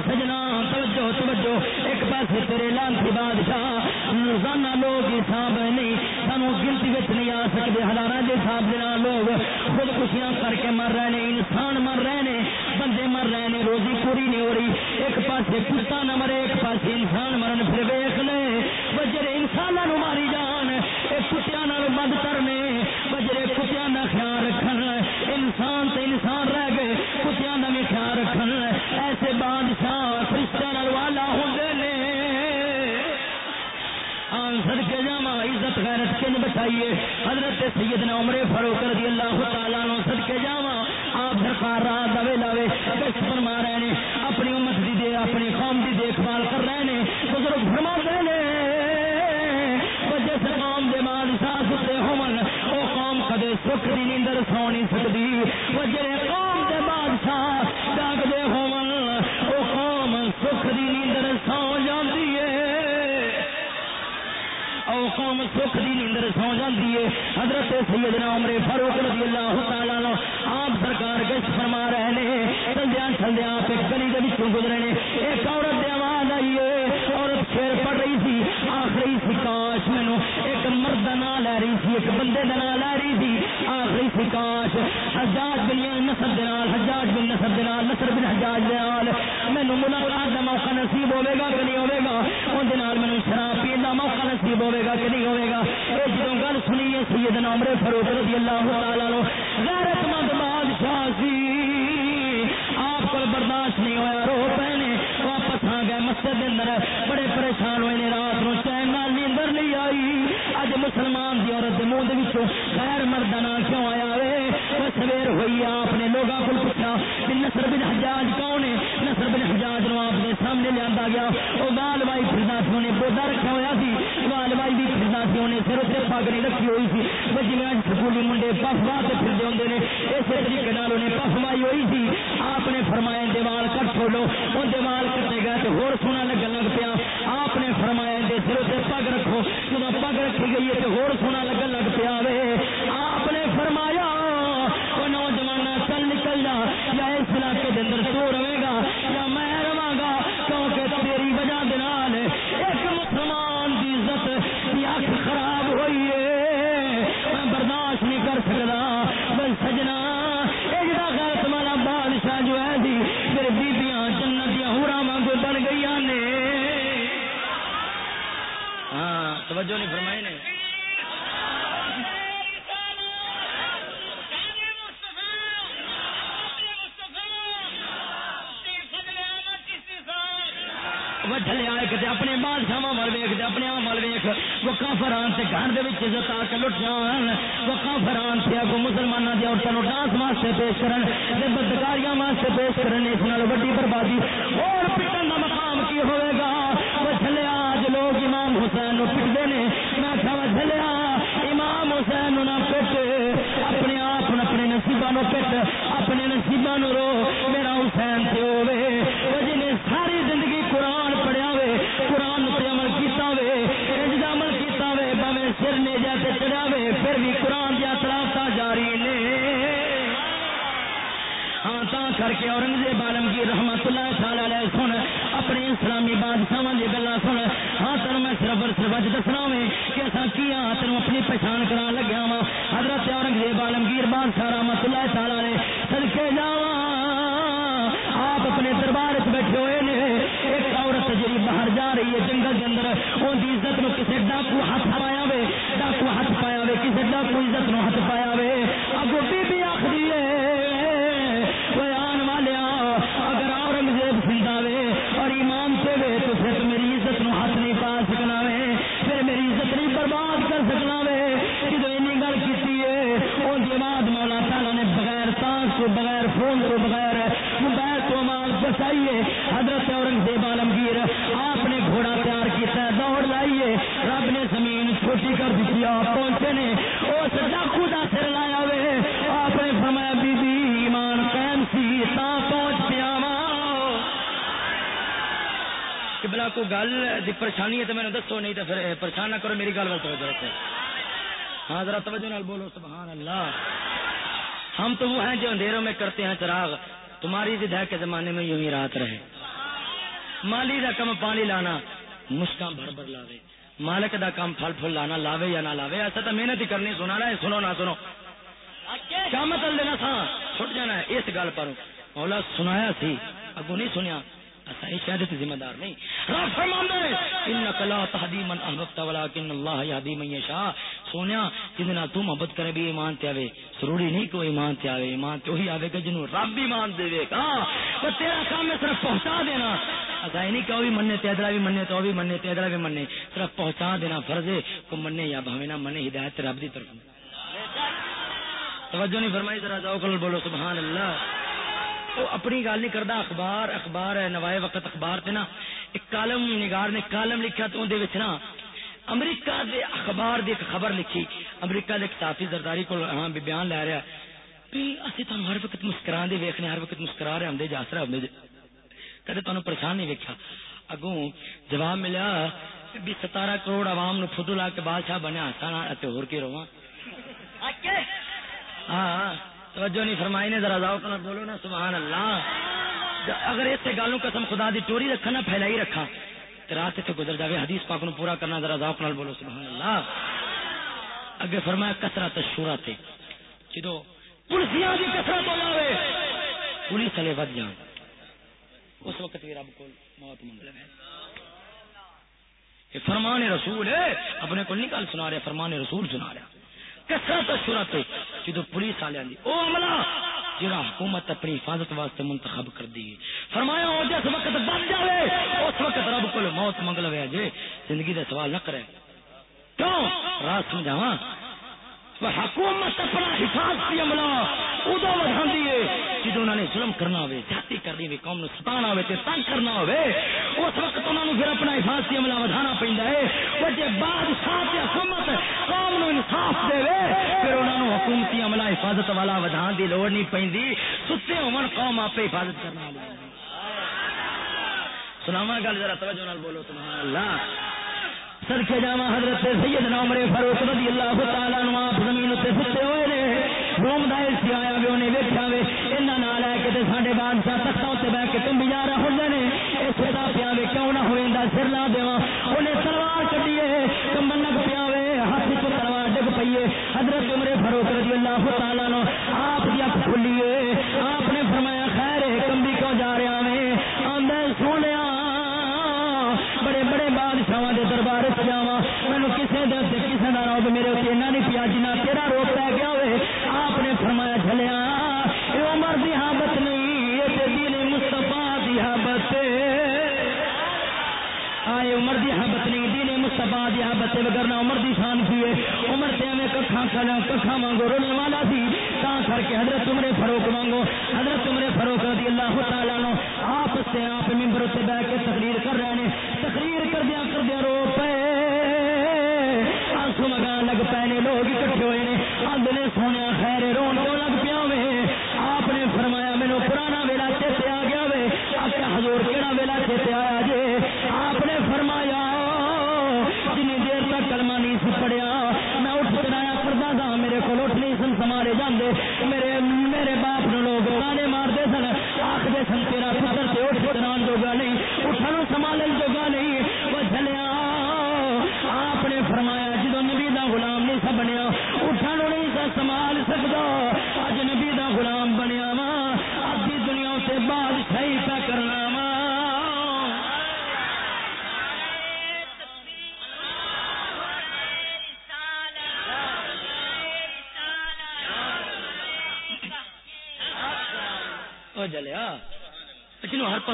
سجنا، توجہ توجہ، ایک پاس تیرے لانسی بادشاہ، روزانہ لوگ حساب نہیں، سانو گنتی بچ نہیں آ سکتے ہزار کے حساب دے لوگ خود خوشیاں کر کے مر رہے ہیں انسان مر رہے ہیں بندے مر رہے ہیں روزی پوری نہیں ہو رہی، ایک پاس کتا نہ مرے، ایک پاس انسان مرن، پھر ویخ لے بجرے انسانوں ماری جان ایک کتیا بند کرنے بجرے کتیا کا خیال رکھن، انسان تو انسان رہ سد کے جاوا عزت غیرت کن بچائیے حضرت سیدنا عمر فاروق رضی اللہ تعالیٰ نو سد کے جاوا آپ سرکار رات دے لاوے کچھ فرما رہے ہیں اپنی امت دی دے، اپنی قوم دی دیکھ بھال کر رہے ہیں بزرگ فرما رہے جس قوم دے بادشاہ ستے ہون، وہ قوم کدے سکھ دی نیندر سو نہیں سکتی۔ وہ جڑے قوم دے بادشاہ قوم سکھ دی نیندر سو جاتی ہے۔ حضرت سیدنا عمر فاروق رضی اللہ تعالی نو آپ سرکار گشت فرما رہے نے چلدیا چلدیا آپ ایک گلی کے بچوں گزرے نے ایک عورت دی آواز آئی ہے۔ عورت شیر پڑ رہی تھی۔ آخ رہی سی کاش مینو ایک مرد نہ لے رہی تھی، ایک بندے کا لے رہی تھی۔ سی کاش حجاج بن نصر دال حجاج بن نصر دال نصر بن حجاج دال مینو ملاقات کا موقع نصیب ہوے گا کہ نہیں ہوے گا؟ اندر مینو شراب پینے کا موقع نصیب ہوے گا کہ نہیں ہوے گا؟ یہ جدو گل سنی ہے سیدنا عمر فاروق رضی اللہ تعالی نو غیرت مند بادشاہ سی۔ آپ کو برداشت نہیں ہوا رو پہنے، واپس آ گئے مسجد کے اندر۔ بڑے پریشان ہوئے نے، رات نو چین نال نیندر نہیں آئی۔ اج مسلمان سویر ہوئی آپ نے لوگوں کو پوچھا کہ نصر بن حجاج کون ہے؟ نصر بن حجاج نو آپ نے سامنے لیا گیا۔ وہ بال بائی پھرنا سی انہیں بودا رکھا ہوا سی۔ بال بائی بھی پھرنا سی، انہیں سر سے پگ نہیں رکھی ہوئی سی۔ وہ جی سکولی منڈے پف باہ سے پھرتے ہوں نے۔ اسی طریقے انہیں پف مائی ہوئی سی۔ آپ نے فرمایا دیوال کٹ چھوڑو۔ وہ دیوال کٹے گئے تو ہور سونا لگن لگ پیا۔ آپ نے فرمایا دے سر سے پگ رکھو۔ جب پگ رکھی گئی ہے تو ہور سونا لگن لگ پیا توجہ نہیں فرمائی نے۔ وجلے آئے کہ اپنے بادشاہ مل ویخ اپنے آپ مل ویخ وہ کافران سے گھر دے عزت آ کے لٹ جان۔ وہ کافران سے اگو مسلمانوں کی عورتوں ڈانس واسطے پیش کرن۔ بدکاریاں واسطے پیش کرن، اس نال وڈی بربادی۔ اور پٹن کا مقام کی ہوئے گا؟ حسین نو پٹتے نے، میں کیا چلے امام حسین نہ پٹ، اپنے آپ اپنے نصیبہ نو پٹ، اپنے نصیبہ نو رو۔ میرا حسین سے ہوے وہ جنہیں ساری زندگی قرآن پڑھیا وے، قرآن پہ عمل کیتا وے انج عمل کیتا وے بھاوے سر نے جا جاتے چڑھا وے، پھر بھی قرآن دیا تلافتا جاری نے۔ ہاں تا کر کے اورنگزیب عالمگیر رحمت اللہ تعالی علیہ سن اپنے اسلامی بادشاہ کی گلا سن۔ ہاں تین میں صرف اور صرف اج دسنا وے کہ اصا کیا تین اپنی پہچان کرا لگیا وا حضرت اورنگزیب عالمگیر بادشاہ رحمت اللہ تعالی علیہ سدکے جاوا آپ اپنے دربار چ بیٹھے ہوئے نے۔ ایک عورت جی باہر جا رہی ہے جنگل کے اندر ان کی عزت نو کسی ڈاکو ہاتھ پایا وے۔ ڈاکو ہاتھ پایا وے کسی ڈاکو عزت نو ہاتھ پایا وے۔ کو گل دی جی پریشانی ہے تو میں دسو، نہیں تو پھر پریشان نہ کرو، میری گل بات توجہ ہاں ذرا توجہ نال بولو، سبحان اللہ۔ ہم تو وہ ہیں جو اندھیروں میں کرتے ہیں چراغ۔ تمہاری جد ہے کے زمانے میں یوں ہی رات رہے۔ مالی دا کم پانی لانا، مشکاں بھر بھر لاوے۔ مالک دا کام پھل پھل لانا، لاوے یا نہ لاوے، ایسا تو محنت ہی کرنی سنا رہا ہے، سنو نہ سنو۔ کیا مطلب لینا تھا چھٹ جانا ہے، اس گل پر مولا سنایا سی اگو نہیں سنیا۔ اچھا، شاید ذمہ دار نہیں۔ من احببت ولكن الله يهدي من يشاء سونیا جنا تو محبت کرے بھی ایمان تے آوے ضروری نہیں کہ ایمان تے آوے، ایمان تو ہی آوے گا جنوں رب ایمان دے گا تو تیرا کام ہے، صرف پہنچا دینا۔ اچھا، ایسا نہیں کہ بھی مننے تیدرا بھی مننے تو بھی مننے تیدرا بھی مننے۔ صرف پہنچا دینا فرض ہے کو مننے یا بھاوے نہ مننے، ہدایت رب دی طرف۔ توجہ نہیں فرمائی، ذرا جاؤ کل بولو، سبحان اللہ۔ وہ اپنی گل نہیں کرتا اخبار اخبار ہے نوائے وقت اخبار تے نا ایک کالم نگار نے کالم لکھا تو اندر نا امریکہ دے اخبار دی ایک خبر لکھی۔ امریکہ دے صحافی زرداری کو ہاں بیان لے رہا اسی تو ہر وقت مسکرا دے ویکھنے ہر وقت مسکرا رہے ہوں جاسرا ہوں کدے تمہیں پریشان نہیں ویکیا اگوں جواب ملیا بھی ستارہ کروڑ عوام نو فٹو لا کے بادشاہ بنیا سانا ہور کے رواں۔ ہاں۔ توجہ نہیں فرمائی نے، ذرا ذوق نہ بولو نا، سبحان اللہ۔ اگر اس سے گالوں قسم خدا دی چوری رکھا نا، پھیلائی رکھا تو رات سے گزر جاوے، حدیث پاک نو پورا کرنا، ذرا ذوق نال بولو، سبحان اللہ۔ اگے فرمایا، کثرت شورا تے۔ جدو پولیسیاں دی کثرت ہو جاوے، پولیس والے ود جان اس وقت بھی رب کو موت منگ لے۔ فرمان رسول ہے، اپنے کو نہیں کل سنا رہے، فرمان رسول سنا رہا۔ کسرت صورت جدو پولیس والے او عملہ! جڑا حکومت اپنی حفاظت واسطے منتخب کر دی۔ فرمایا ہو جس وقت بن جائے اس وقت رب کو موت منگ لو جے زندگی کا سوال نہ کرے۔ کیوں؟ رات سمجھاوا حکومت اپنا حفاظتی عملہ ادو بڑھا دیے جدو انہوں نے ظلم کرنا ہوئے جاتی کرنی ہوئی قوم ستانا ہوئے، تے تنگ کرنا ہوئے، اس وقت انہوں نے پھر اپنا حفاظتی عملہ بڑھانا پہنتا ہے۔ وہ جے جی بادشاہ حکومت قوم نو انصاف دے پھر انہوں نے حکومتی عملہ حفاظت والا ودھان دی لوڑ نہیں پہنتی ستے ہون قوم آپ حفاظت کرنا سناوا گل ذرا توجہ نال بولو، سبحان اللہ۔ سڑکے جا حضرت سیدنا عمر فاروق رضی اللہ تعالیٰ نو آپ روم دا سی آیا بھی انہیں ویکیا وے یہاں نال ہے کہ سارے بادشاہ تختوں اتنے بہ کے تم بھی جا رہا ہوں اس پتا پیا وے کیوں نہ ہوئے سر لا دیا انہیں تلوار کٹیے کمبل لگ پیا وے ہاتھ چ تلوار ڈگ پیے حضرت عمر فاروق رضی اللہ تعالیٰ عمر دی شان کی ہے۔ عمر سے میں ککھا کھانا ککھا مانگو رونے والا سی۔ تا کر کے حضرت عمر فروخ مانگو حضرت عمر فاروق رضی اللہ تعالی عنہ آپ سے آپ ممبر تے بیٹھ کے تقریر کر رہے ہیں۔ تقریر کر دیا کر دیا رو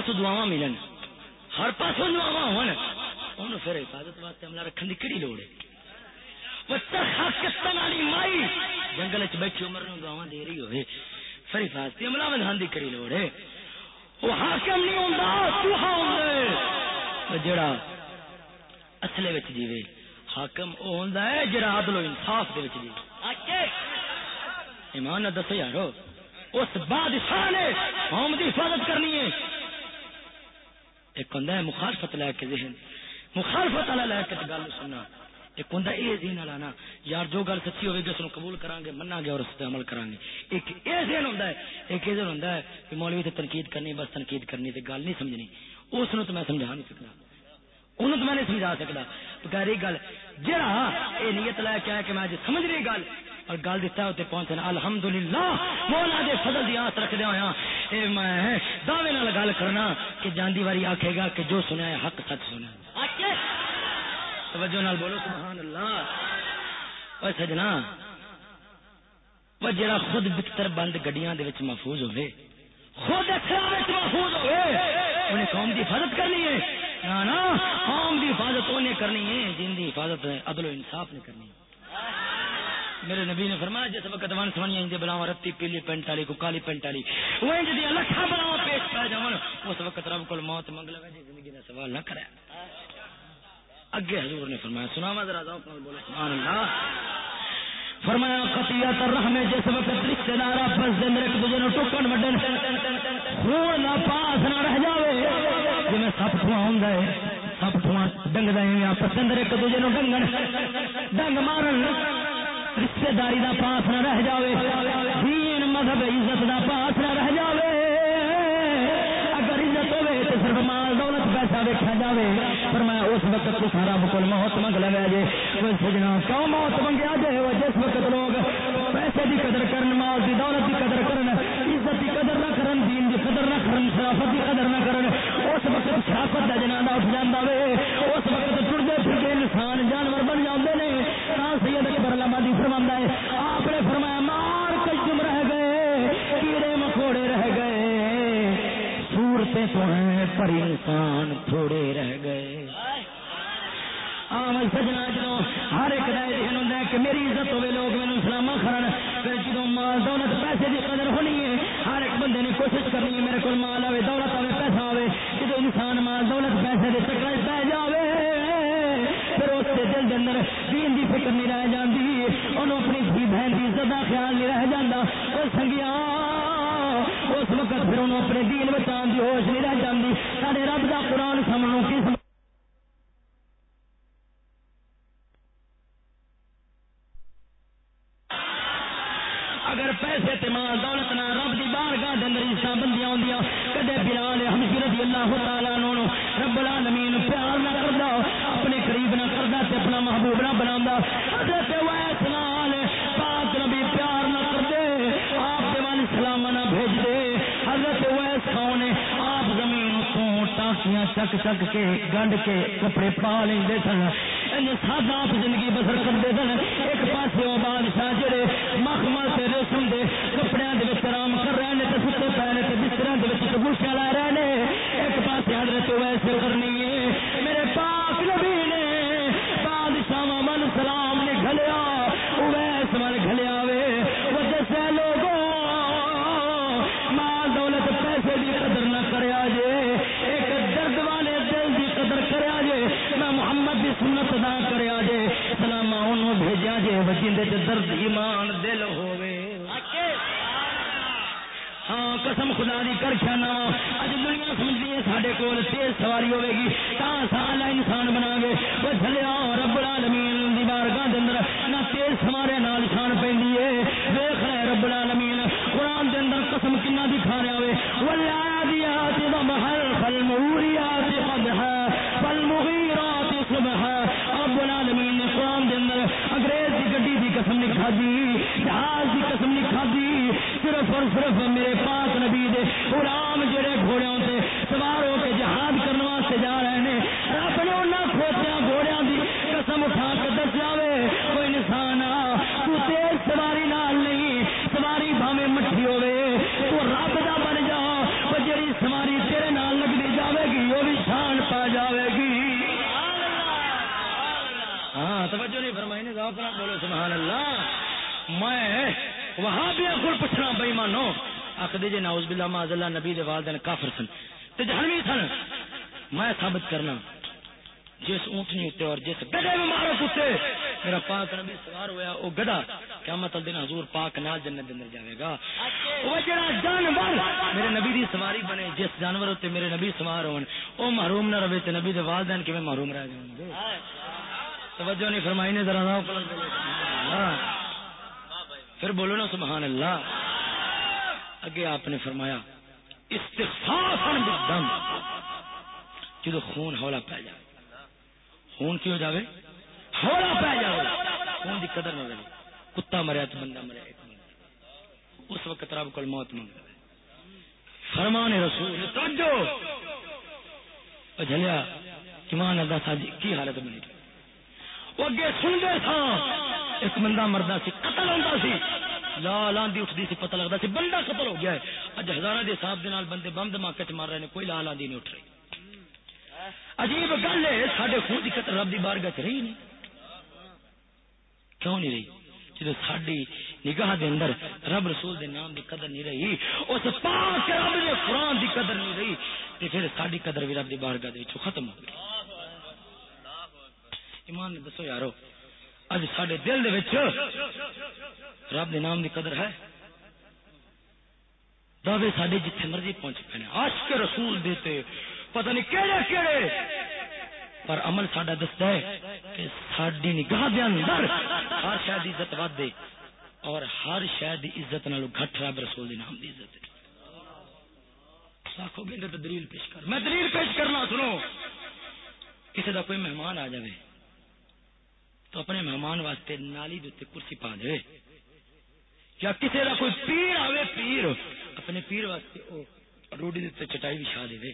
پاسوں دعوا ملن۔ ہر پاسوں دعوا ہو پھر حفاظت واسطے عملہ رکھنے کی کہڑی لوڑ ہے؟ مائی۔ جنگل چ بیٹھی عمر نو دعوا دے رہی ہوئے۔ پھر حفاظتی عملہ ودھان کی کہڑی لوڑ ہے۔ وہ حاکم نہیں ہوں چوہا ہوں جڑا اصلے وچ جیوے، حاکم وہ ہوں جڑا عدل و انصاف دے وچ جیوے۔ ایمان نہ دسو یارو، اس بادشاہ نے قوم کی حفاظت کرنی ہے۔ ایک ہوں مخالفت لے کے ذہن۔ مخالفت والا لے کے گل سننا۔ ایک ہوں یہ ذہن والا نا، یار جو گل سچی ہوگی اس قبول کریں گے منا گے اور اس پہ عمل کریں گے ایک یہ ذہن ہوں ایک یہ ذہن ہوں کہ مولوی سے تنقید کرنی، بس تنقید کرنی تے گل نہیں سمجھنی۔ اس تو میں سمجھا نہیں سکتا انہوں تو میں نہیں سمجھا سکتا بغیر گل جہاں یہ نیت لے کے آیا کہ میں سمجھ رہی گل اور گل دیتا ہے پہنچنا الحمد للہ مولا دے فضل دی آس رکھ دیا ہوا میں دعوے نال گل کرنا کہ جاندی واری آکھے گا کہ جو سنیا ہے حق سچ سنیا توجہ نال بولو سبحان اللہ اور سجنا وہ جڑا خود بکتر بند گڈیاں دے وچ محفوظ ہوئے خود محفوظ ہوئے انہیں قوم دی حفاظت کرنی ہے۔ نا قوم دی حفاظت انہیں کرنی ہے جن دی حفاظت عدل و انصاف نے کرنی ہے۔ میرے نبی نے فرمایا، جس وقت ون سوانیاں اندے بلاوا رتی پیلی پینٹ والی کو کالی پینٹ والی وہ انج دی لکھا بلاوا پیش پہ جاون۔ اس وقت رب کول موت منگ لے جی زندگی دا سوال نہ کرے اگے حضور نے فرمایا سناوا ذرا بولو، سبحان اللہ۔ فرمایا قطیعت الرحم جس وقت رشتہ دار آپس دے اندر ایک دوسرے نو ٹکن وڈن خون نہ پاس نہ رہ جاوے۔ جویں سپ تھوا ہوندا ہے، سپ تھوا ڈنگ دے آپس دے اندر ایک دوسرے نو ڈنگن، ڈنگ مارن۔ رشتے داری دا پاس نہ رہ جاوے، دین، مذہب، عزت دا پاس نہ رہ جاوے۔ اگر عزت ہوے تو صرف مال، دولت، پیسہ ویکھا جاوے۔ پر میں اس وقت تو سارا بکل موت منگ لگا جے۔ وہ سجنا کیوں موت منگیا جے؟ وہ جس وقت لوگ پیسے دی قدر کرن، مال دی دولت دی قدر کرن، عزت دی قدر نہ کرن، دین دی قدر نہ کرن، شرافت دی قدر نہ کرن، اس وقت شرافت دا جنازہ اٹھ جاندا وے۔ اس وقت ٹردے پھرتے انسان، جانور بن جاندے نے۔ سید اکبر لمادی ہے۔ آپ نے فرمایا، مار کجم رہ گئے، کیڑے مکوڑے رہ گئے۔ صورتیں تو ہیں، پر انسان تھوڑے رہ گئے۔ سجنا جدو ہر ایک دے ذہن ہوں کہ میری عزت ہوے لوگ میرے سلام کرن پھر جدو مال، دولت، پیسے کی قدر ہونی ہے، ہر ایک بندے نے کوشش کرنی ہے، میرے کو مال آئے دولت آئے پیسہ آئے جدو انسان مال، دولت، پیسے کے چکر پہ جائے دے دل دے اندر دین دی فکر نہیں رہ جاندی، انہوں اپنی دھی بہن دی عزت کا خیال نہیں رہ جاندا۔ او سنگیا، اس وقت پھر انہوں اپنے دین بچا دی ہوش نہیں رہ جاندی۔ سارے رب دا قرآن سمجھو کس کے کے کپڑے پا لیندے سن۔ سادہ زندگی بسر کرتے سن۔ ایک پاس بادشاہ جڑے خدا دی کر کھانا اج دنیا سمجھتی ہے سارے کول تیز سواری ہوے گی، تا سال انسان بنا گے۔ وہ چلیا رب العالمین دی بارگاہ دے اندر نہ تیز سوارے نال شان پیندی ہے۔ ویکھ رہے رب العالمین قران دے اندر قسم کنا دکھا رہا ہوے والعادیات ضبحا فالموریات قدحا فالمغیرات صبحا۔ رب العالمین نے قران دے اندر انگریز دی گڈی دی قسم نہیں کھادی، جہاز دی قسم نہیں کھادی، صرف اور صرف میرے پاک توجہ نہیں فرمائی نے ذوق بولو، سبحان اللہ۔ میں وہاں بھی اکل پوچھنا بئی مانو آخر جی ناؤز بلا معذ اللہ نبی دے والدین کافر سن۔ تے جہنمی سن۔ میں ثابت کرنا، جس اونٹنی اتنے اور جس گڈے میں مارو کتے میرا پاک نبی سوار ہویا او گدا قیامت دن حضور پاک نال جنت دے اندر جاوے گا۔ او جڑا جانور میرے نبی دی سواری بنے، جس جانور تے میرے نبی سوار ہون او محروم نہ رہے تے نبی دے والدین کیویں محروم رہ جان گے؟ توجہ نہیں فرمائی نے ذرا ہاں۔ پھر بولو نا سبحان اللہ۔ اگے آپ نے فرمایا استخفافن بالدم جدو خون ہولا پی جائے۔ خون کی ہو جاوے؟ ہولا پی جائے خون دی قدر نہ رہے۔ کتا مریا تو بندہ مریا، ایک بندہ اس وقت رب کو موت منگ رہے۔ فرمان رسول، توجہ! جھلیا ایمان اللہ سا جی کی حالت بنی؟ وہ اگے سن دے تھا ایک بندہ مردا سی، قتل ہوندا سی۔ لال آندھی اٹھتی سی، پتہ لگتا سی، بندہ قتل ہو گیا ہے۔ اج ہزار کے حساب کے بندے بم دماکے چ مار رہے ہیں کوئی لال آندھی نہیں اٹھ رہی۔ عجیب گل ہے سڈے خون کی قتل رب کی بار گچ رہی نہیں۔ کیوں نہیں رہی؟ جب ساری نگاہ دے اندر رب رسول دے نام دی قدر نہیں رہی، اس پاک رب دے قرآن دی قدر نہیں رہی، تے پھر ساری قدر بھی رب دی بارگاہ دے ختم ہو گئی۔ ایمان نے دسو یارو، اج سڈے دل دے وچ رب دے نام دی قدر ہے۔ دعوے سڈے جتھے مرضی پہنچ پے عاشق رسول دیتے پتہ نہیں کہڑے کہڑے پر عمل ساڈا دستا ہے کہ ساری نگاہ دے اندر ہر شاید عزت ود دے اور ہر شاید عزت نالو گھٹ رب رسول دی نام دی عزت آخو گے تو دلیل پیش کر۔ میں دلیل پیش کرنا سنو۔ کسی دا کوئی مہمان آ جائے تو اپنے مہمان واسطے نالی دے کرسی پا دے۔ یا کسی دا کوئی پیر آوے پیر۔ اپنے پیر واسطے او روڈی دے چٹائی بچھا دے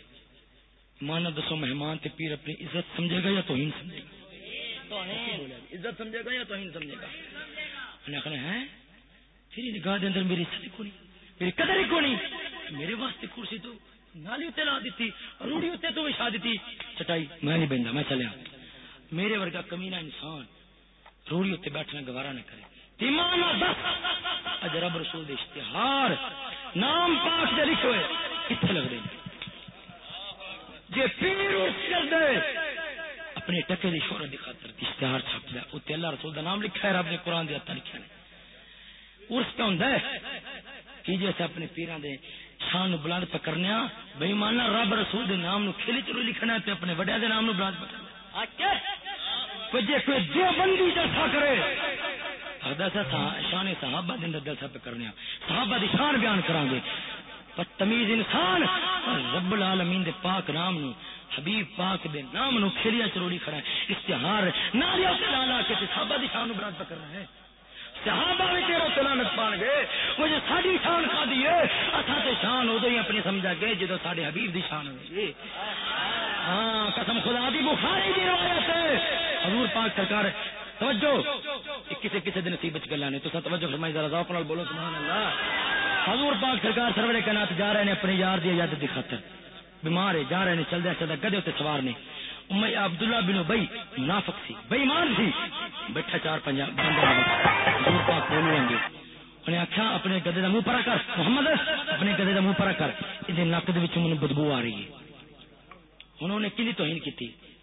مانا دسو مہمان تے پیر اپنی عزت سمجھے گا یا توہین سمجھے گا؟ عزت سمجھے گا یا توہین سمجھے گا؟ انہیں کہنا ہے تیری نگاہ دے اندر میری عزت میری قدر ہی میرے واسطے کرسی تو نالی اتنے لا دیتی روڑی اتنے تو بچھا دیتی۔ چٹائی میں نہیں میں چلیا میرے ورگا کمینہ انسان۔ روڑی اتنے بیٹھنا گوارا نہ کرے۔ ایمان اج رب رسول اشتہار۔ نام پاک دے لکھے ہوئے۔ کتنے لگ رہے جی پیر اپنے ٹکے دی شہرت دی خاطر اشتہار چھپ دیا اتنے اللہ رسول دا نام لکھا ہے، رب نے قرآن دیا لکھا ہے ارس پہ ہوں کہ جیسے اپنے پیران دے شان بلند پکڑنے بے مانا رب رسول دے نام نو کھلی چلو لکھنا تے اپنے وڈیا دے نام نو بلند پکڑنا جی کوئی دو بندی جیسا کرے شان صحابہ دن جلسہ پہ کرنے صحابہ دی شان بیان کران گے۔ پر تمیز انسان رب العالمین دے پاک نام نو، حبیب پاک دے نام نو کھلیا چروڑی کھڑا ہے۔ اشتہار نالیا سے لالا کے صحابہ دی شان براد پکڑنا ہے صحابہ بھی تیرا تلانت پان گئے مجھے ساری شان کھا دیے اچھا تے شان ادو ہی اپنی سمجھا گئے جدو سارے حبیب دی شان ہوئی۔ ہاں قسم خدا دی، بخاری دی روایت ہے۔ حضور پاک سرکار توجہ۔ کسی کسی دن نصیبت گلا نے۔ تو توجہ فرمائی، ذرا ذوق نال بولو، سبحان اللہ۔ حضور پاک سرکار سرورے کائنات جا رہے ہیں اپنے یار دی عزت دی خاطر۔ بیمار ہے، جا رہے ہیں چلدے چلدے گدے تے سوار نے۔ امی عبداللہ بن ابئی منافق سی بے ایمان سی۔ بیٹھا چار پنجا بندہ حضور پاک بولنے لگے انہیں آخیا اپنے گدے کا منہ پرا کر۔ محمد، اپنے گدے کا منہ پرا کر۔ یہ نک دن بدبو آ رہی ہے۔ انہوں نے کنی توہین کی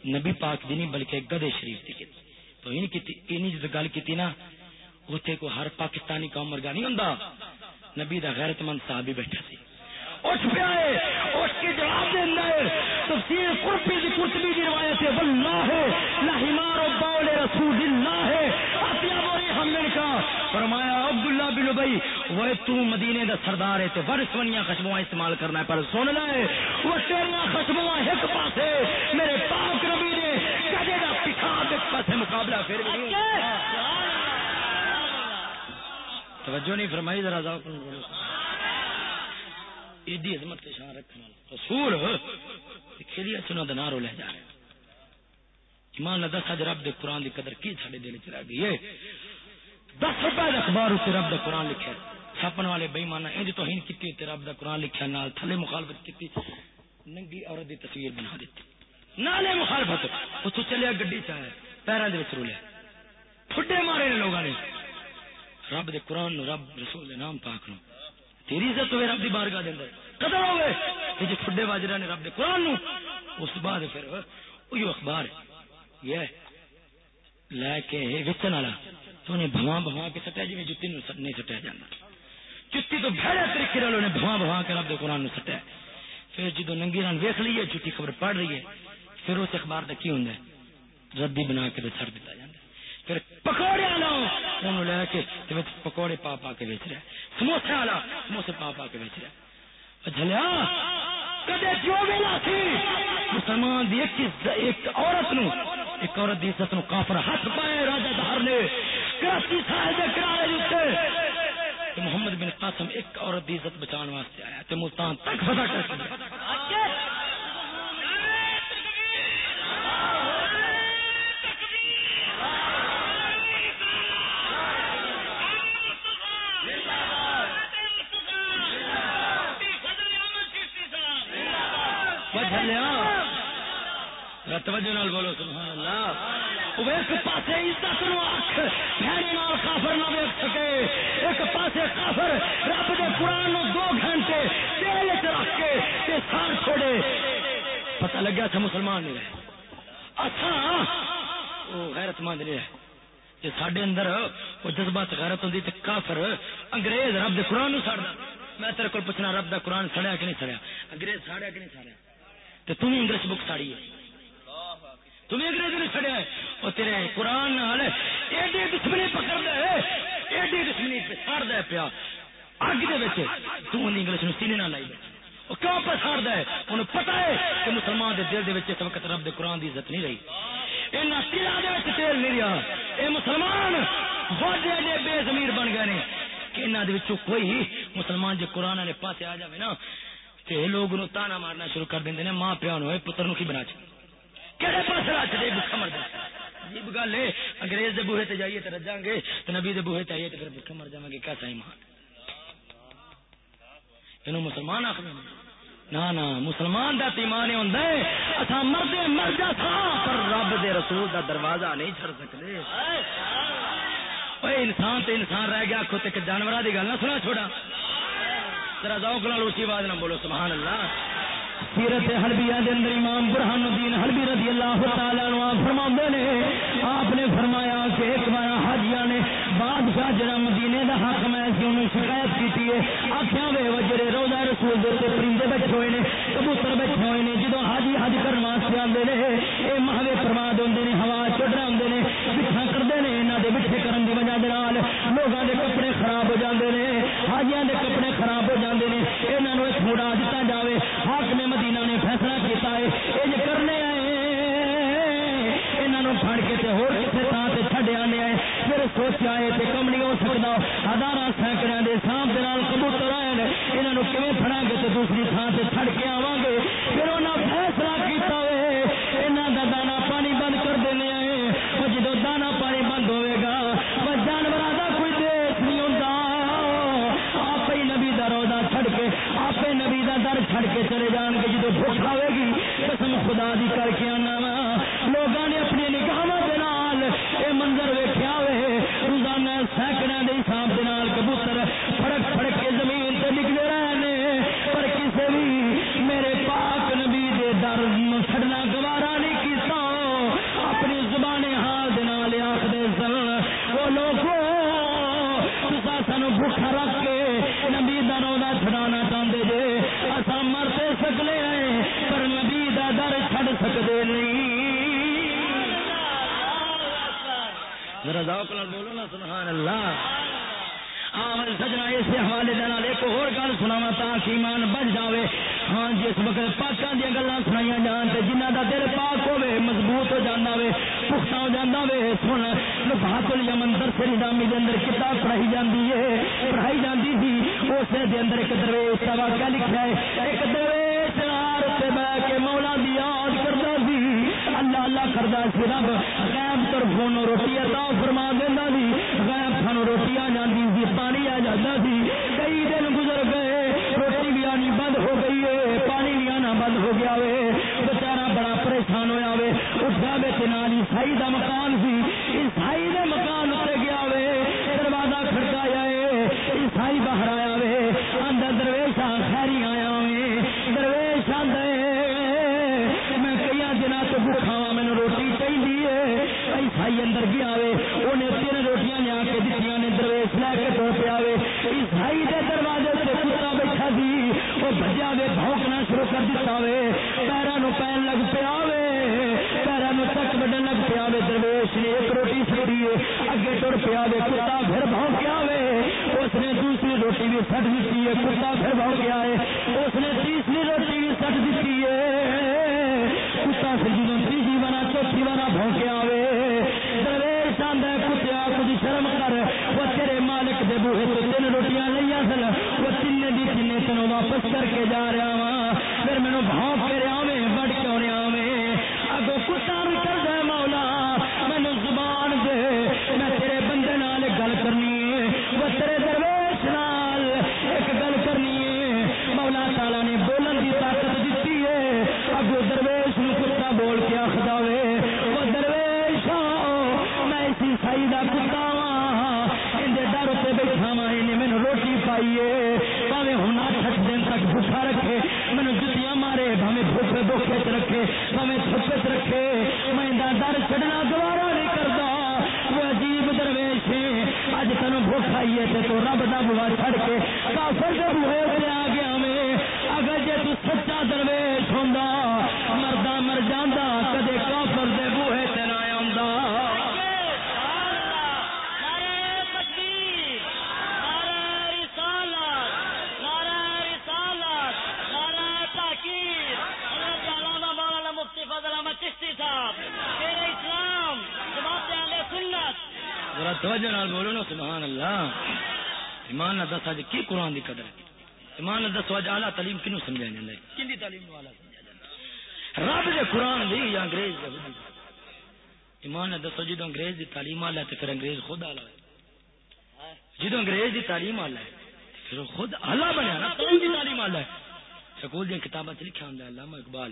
نبی پاک دی نہیں، بلکہ گدے شریف کی توہین کی جب جی گل کی نا اتنے کو ہر پاکستانی قوم مرگا نہیں ہوں نبی دا غیرت مند صاحب بیٹھا سی۔ اٹھ پہ آئے اٹھ کے جواب دینا ہے۔ تفسیر قربی دی قرطبی دی روایت ہے، واللہ، لا حمار و باول رسول اللہ ہے۔ اطیب و فرمایا، عبداللہ بن ابی، وہ تو مدینے دا سردار ہے تے ورس ونیاں خشبواں استعمال کرنا ہے، پر سن لے، وہ تیریاں خشبواں ایک پاسے میرے پاک نبی نے کدے دا پیشاب ایک پاسے مقابلہ پھر بھی نہیں توجہ نہیں فرمائی، ذرا ذوق ایڈی عظمت کے شان رکھنے والا رسول کھیلیا چنا دنارو لے جا رہے ایمان نہ دس رب دے قرآن دی قدر کی سارے دل چ رہ گئی ہے؟ دس روپے اخبار اتنے رب دا قرآن لکھا چھاپن والے بئی مانا انج تو ہین کی رب دا قرآن لکھا نال تھلے مخالفت کی ننگی عورت دی تصویر بنا دیتی۔ نالے مخالفت۔ اتو چلیا گڈی چاہے پیروں کے رولیا ٹھڈے مارے نے لوگوں نے۔ رب دے قرآن نو رب رسول دے نام پاک نو۔ تیری عزت ہوئے رب دی بارگاہ دے اندر۔ قدر ہوئے۔ کہ جو ٹھڈے واجرہ نے رب دے قرآن نو، اس بعد پھر وہی اخبار۔ یہ لے کے وچن والا۔ تو انہیں بھواں بھواں کے سٹیا جی جتی نہیں سٹیا جانا۔ جتی تو بہڑے طریقے انہیں بھواں بھواں کے رب قرآن سٹیا پھر جدو ننگی رن ویخ لی ہے جھوٹی خبر پڑھ رہی ہے پھر اس اخبار کا کی ہوں ردی بنا کے چڑ دیتا جاتا پھر پکوڑے والا لے کے پکوڑے پا پا کے بیچ رہا ہے۔ سموسے والا سموسے پا پا کے بیچ رہا ہے۔ جلیا کدے جو ویلا سی مسلمان دی ایک, ایک عورت نو ایک عورت دی عزت نو کافر ہاتھ پائے راجا دھار نے کراچی ساحل دے کنارے تے محمد بن قاسم ایک عورت دی عزت بچان واسطے آیا تے ملتان تک فتح کر کے توجہ نال بولو، سبحان اللہ۔ ایک پاسے عزت نو اکھ بھڑی نال کافر نہ ویکھ سکے۔ ایک پاسے کافر رب دے نو دو گھنٹے جیل وچ رکھ کے تے سار چھوڑے۔ پتہ تھا مسلمان نہیں اچھا او غیرت مند نہیں ہے کہ اندر وہ جذبات غیرت ہوندی تے کافر انگریز رب دے قران نو سڑدا میں تیرے کول پوچھنا، رب دا سڑیا کہ نہیں سڑیا؟ انگریز ساڑیا کہ نہیں ساڑیا؟ تے تم انگلش بک ساڑی ہے۔ تمہیں انگریزی نے چڑیا ہے وہ تیرے قرآن ایڈی دشمنی پکڑ دے ایڈی دشمنی ساڑ دے پیا۔ اگ دے تم سینے نہ لائی وہ کیوں پہ ساڑ دے انہوں پتا ہے کہ مسلمان دے دل دے اس وقت رب دے قرآن دی عزت نہیں رہی۔ ان تیرا دے تیل نہیں رہا۔ اے مسلمان بہت ایڈے بے زمیر بن گئے نے کہ انہوں دے کوئی مسلمان جو قرآن والے پاسے آ جائے نا کہ لوگ تانا مارنا شروع کر دیں ماں پیو نو پتر نو کی بنا چاہیے کہڑے پاس رکھ دے بکھا مر عجیب گل ہے۔ انگریز دے بوہے تے جائیے تے رجاں گے تے نبی دے بوہے تے آئیے تے پھر بکھا مر جاواں گے۔ کیسا ایمان اینو مسلمان آخر نہ نہ، مسلمان دا ایمان ہی ہوندا ہے۔ اسا مردے مر جا تھا، پر رب دے رسول دا دروازہ نہیں چھڑ سکدے۔ اوے انسان تے انسان رہ گیا کھو تے جانوراں دی گل نہ سنا چھوڑا۔ ذرا ذوق نال اونچی آواز نہ بولو، سبحان اللہ۔ سیرت حلبیا دے اندر امام برہان الدین حلبی رضی اللہ تعالی عنہ فرما نے، آپ نے فرمایا کہ ایک بار حاجیا نے بادشاہ جڑا مدینے دا حاکم ہے سی انہوں شکایت کی ہے۔ آخیا وے وجرے روزہ رسول دے پرندے بچ ہوئے نے۔ کبوتر بیٹھے ہوئے نے جدو حاجی حج کرن واسطے آتے نے یہ مہوے پرماد ہوندے نے، ہوا چڑھ رہے ہوندے نے، بٹھا کردے نے، انہاں دے بٹھے کرن دی وجہ دے نال لوگاں کپڑے خراب ہو جاتے ہیں حاجیاں کے کپڑے خراب ہو جاتے ہیں یہاں نو ایک موڑا دتا جاوے، حاکم مدینہ نے فیصلہ کیا ہے یہ کرنے آئے پھڑ کے تے ہور کسے تھان سے چھڈ آنے آئے، پھر سوچا ہے تے کم نہیں ہو سکتا۔ ہزار سینکڑے دے سانپ دے نال کبوتر آئے نے انہوں کیویں پھڑا گے تے دوسری تھان سے چھڈ کے آواں گے؟ ذرا ذوق نال بولو نا، سبحان اللہ۔ سجنا اس حوالے دال ایک اور گل سنا تاکہ ایمان بچ جاوے۔ ہاں جی، جس وقت پاکوں دیا گلا سنائی جان تے جنہ دا دل پاک ہوے مضبوط ہو جانا وے، پختہ ہو جانا وے۔ سن نفاق الیمن درس نظامی دے اندر کتاب پڑھائی جاندی ہے، پڑھائی جاندی تھی۔ اس دے اندر ایک درویش کا واقعہ لکھا ہے۔ ایک درویش نار سے بہ کے مولا دی اللہ کردا سی رب غیب طرفوں روٹی عطا فرما دیندا سی غیب تھانو روٹی آ جاندی سی، پانی آ جاندا سی۔ کئی دن گزر گئے، روٹی بھی آنی بند ہو گئی ہے پانی بھی آنا بند ہو گیا وے بچارا بڑا پریشان ہوا وے اٹھا بے نال عیسائی دا مکان سی۔ اگے ٹر پیا کتا پھر بھونکیا وے اس نے دوسری روٹی بھی سٹ دیتی ہے، کتا پھر بھونکیا ہے اس نے تیسری روٹی بھی سٹ دیتی ہے۔ کتا سے جنوں تیسری بنا چوتھی بنا بھونکیا وے درویش آدھا کتیا کچھ شرم کر۔ وہ تیرے مالک دے بوہے تو تین روٹیاں لیا سن۔ وہ تین دی تین تینوں واپس کر کے جا رہا وا پھر مینو بھونک کے چاہیے بھوک تو رب دا بوا چھڑ کے ایمان نہ دس اج کی قرآن دی قدر ہے؟ ایمان نہ دس اج اعلیٰ تعلیم کنو سمجھا جاتا ہے؟ کن دی تعلیم نو اعلیٰ سمجھا جاتا رب دے قرآن دی یا انگریز دے ایمان نہ دسو جدو انگریز دی تعلیم اعلیٰ تو پھر انگریز خود اعلیٰ ہے۔ جدو انگریز دی تعلیم اعلیٰ ہے پھر خود اعلیٰ بنیا نا قوم دی تعلیم اعلیٰ ہے۔ سکول دیا کتابیں لکھا ہوں علامہ اقبال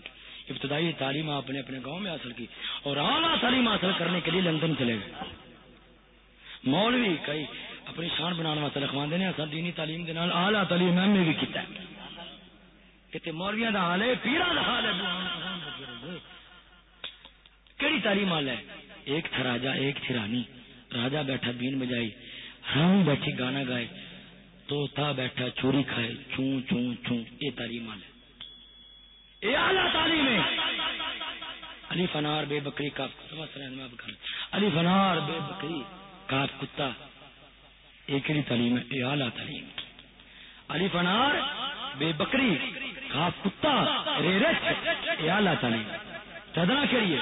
ابتدائی تعلیم آپ نے اپنے گاؤں میں حاصل کی اور اعلیٰ تعلیم حاصل کرنے کے لیے لندن چلے گئے۔ مولوی کئی اپنی شان بنا واسطے رکھوا نے اصل دینی تعلیم کے آلہ تعلیم ایم اے بھی کیتا ہے۔ کتنے مولویا کا حال ہے پیرا کا حال ہے کہڑی تعلیم حال ہے؟ ایک تھا راجا، ایک تھی رانی۔ راجا بیٹھا بین بجائی، رانی بیٹھی گانا گائے۔ تو تھا بیٹھا چوری کھائے چون چون چون یہ تعلیم حال ہے۔ یہ اعلیٰ تعلیم ہے۔ علی فنار بے بکری کا علی فنار بے بکری کاف کتا۔ ایک تعلیم ہے یہ اعلیٰ تعلیم علی فنار، بے بکری، خاص کتا ریرچ یہ اعلیٰ تعلیم۔ چدنا کریے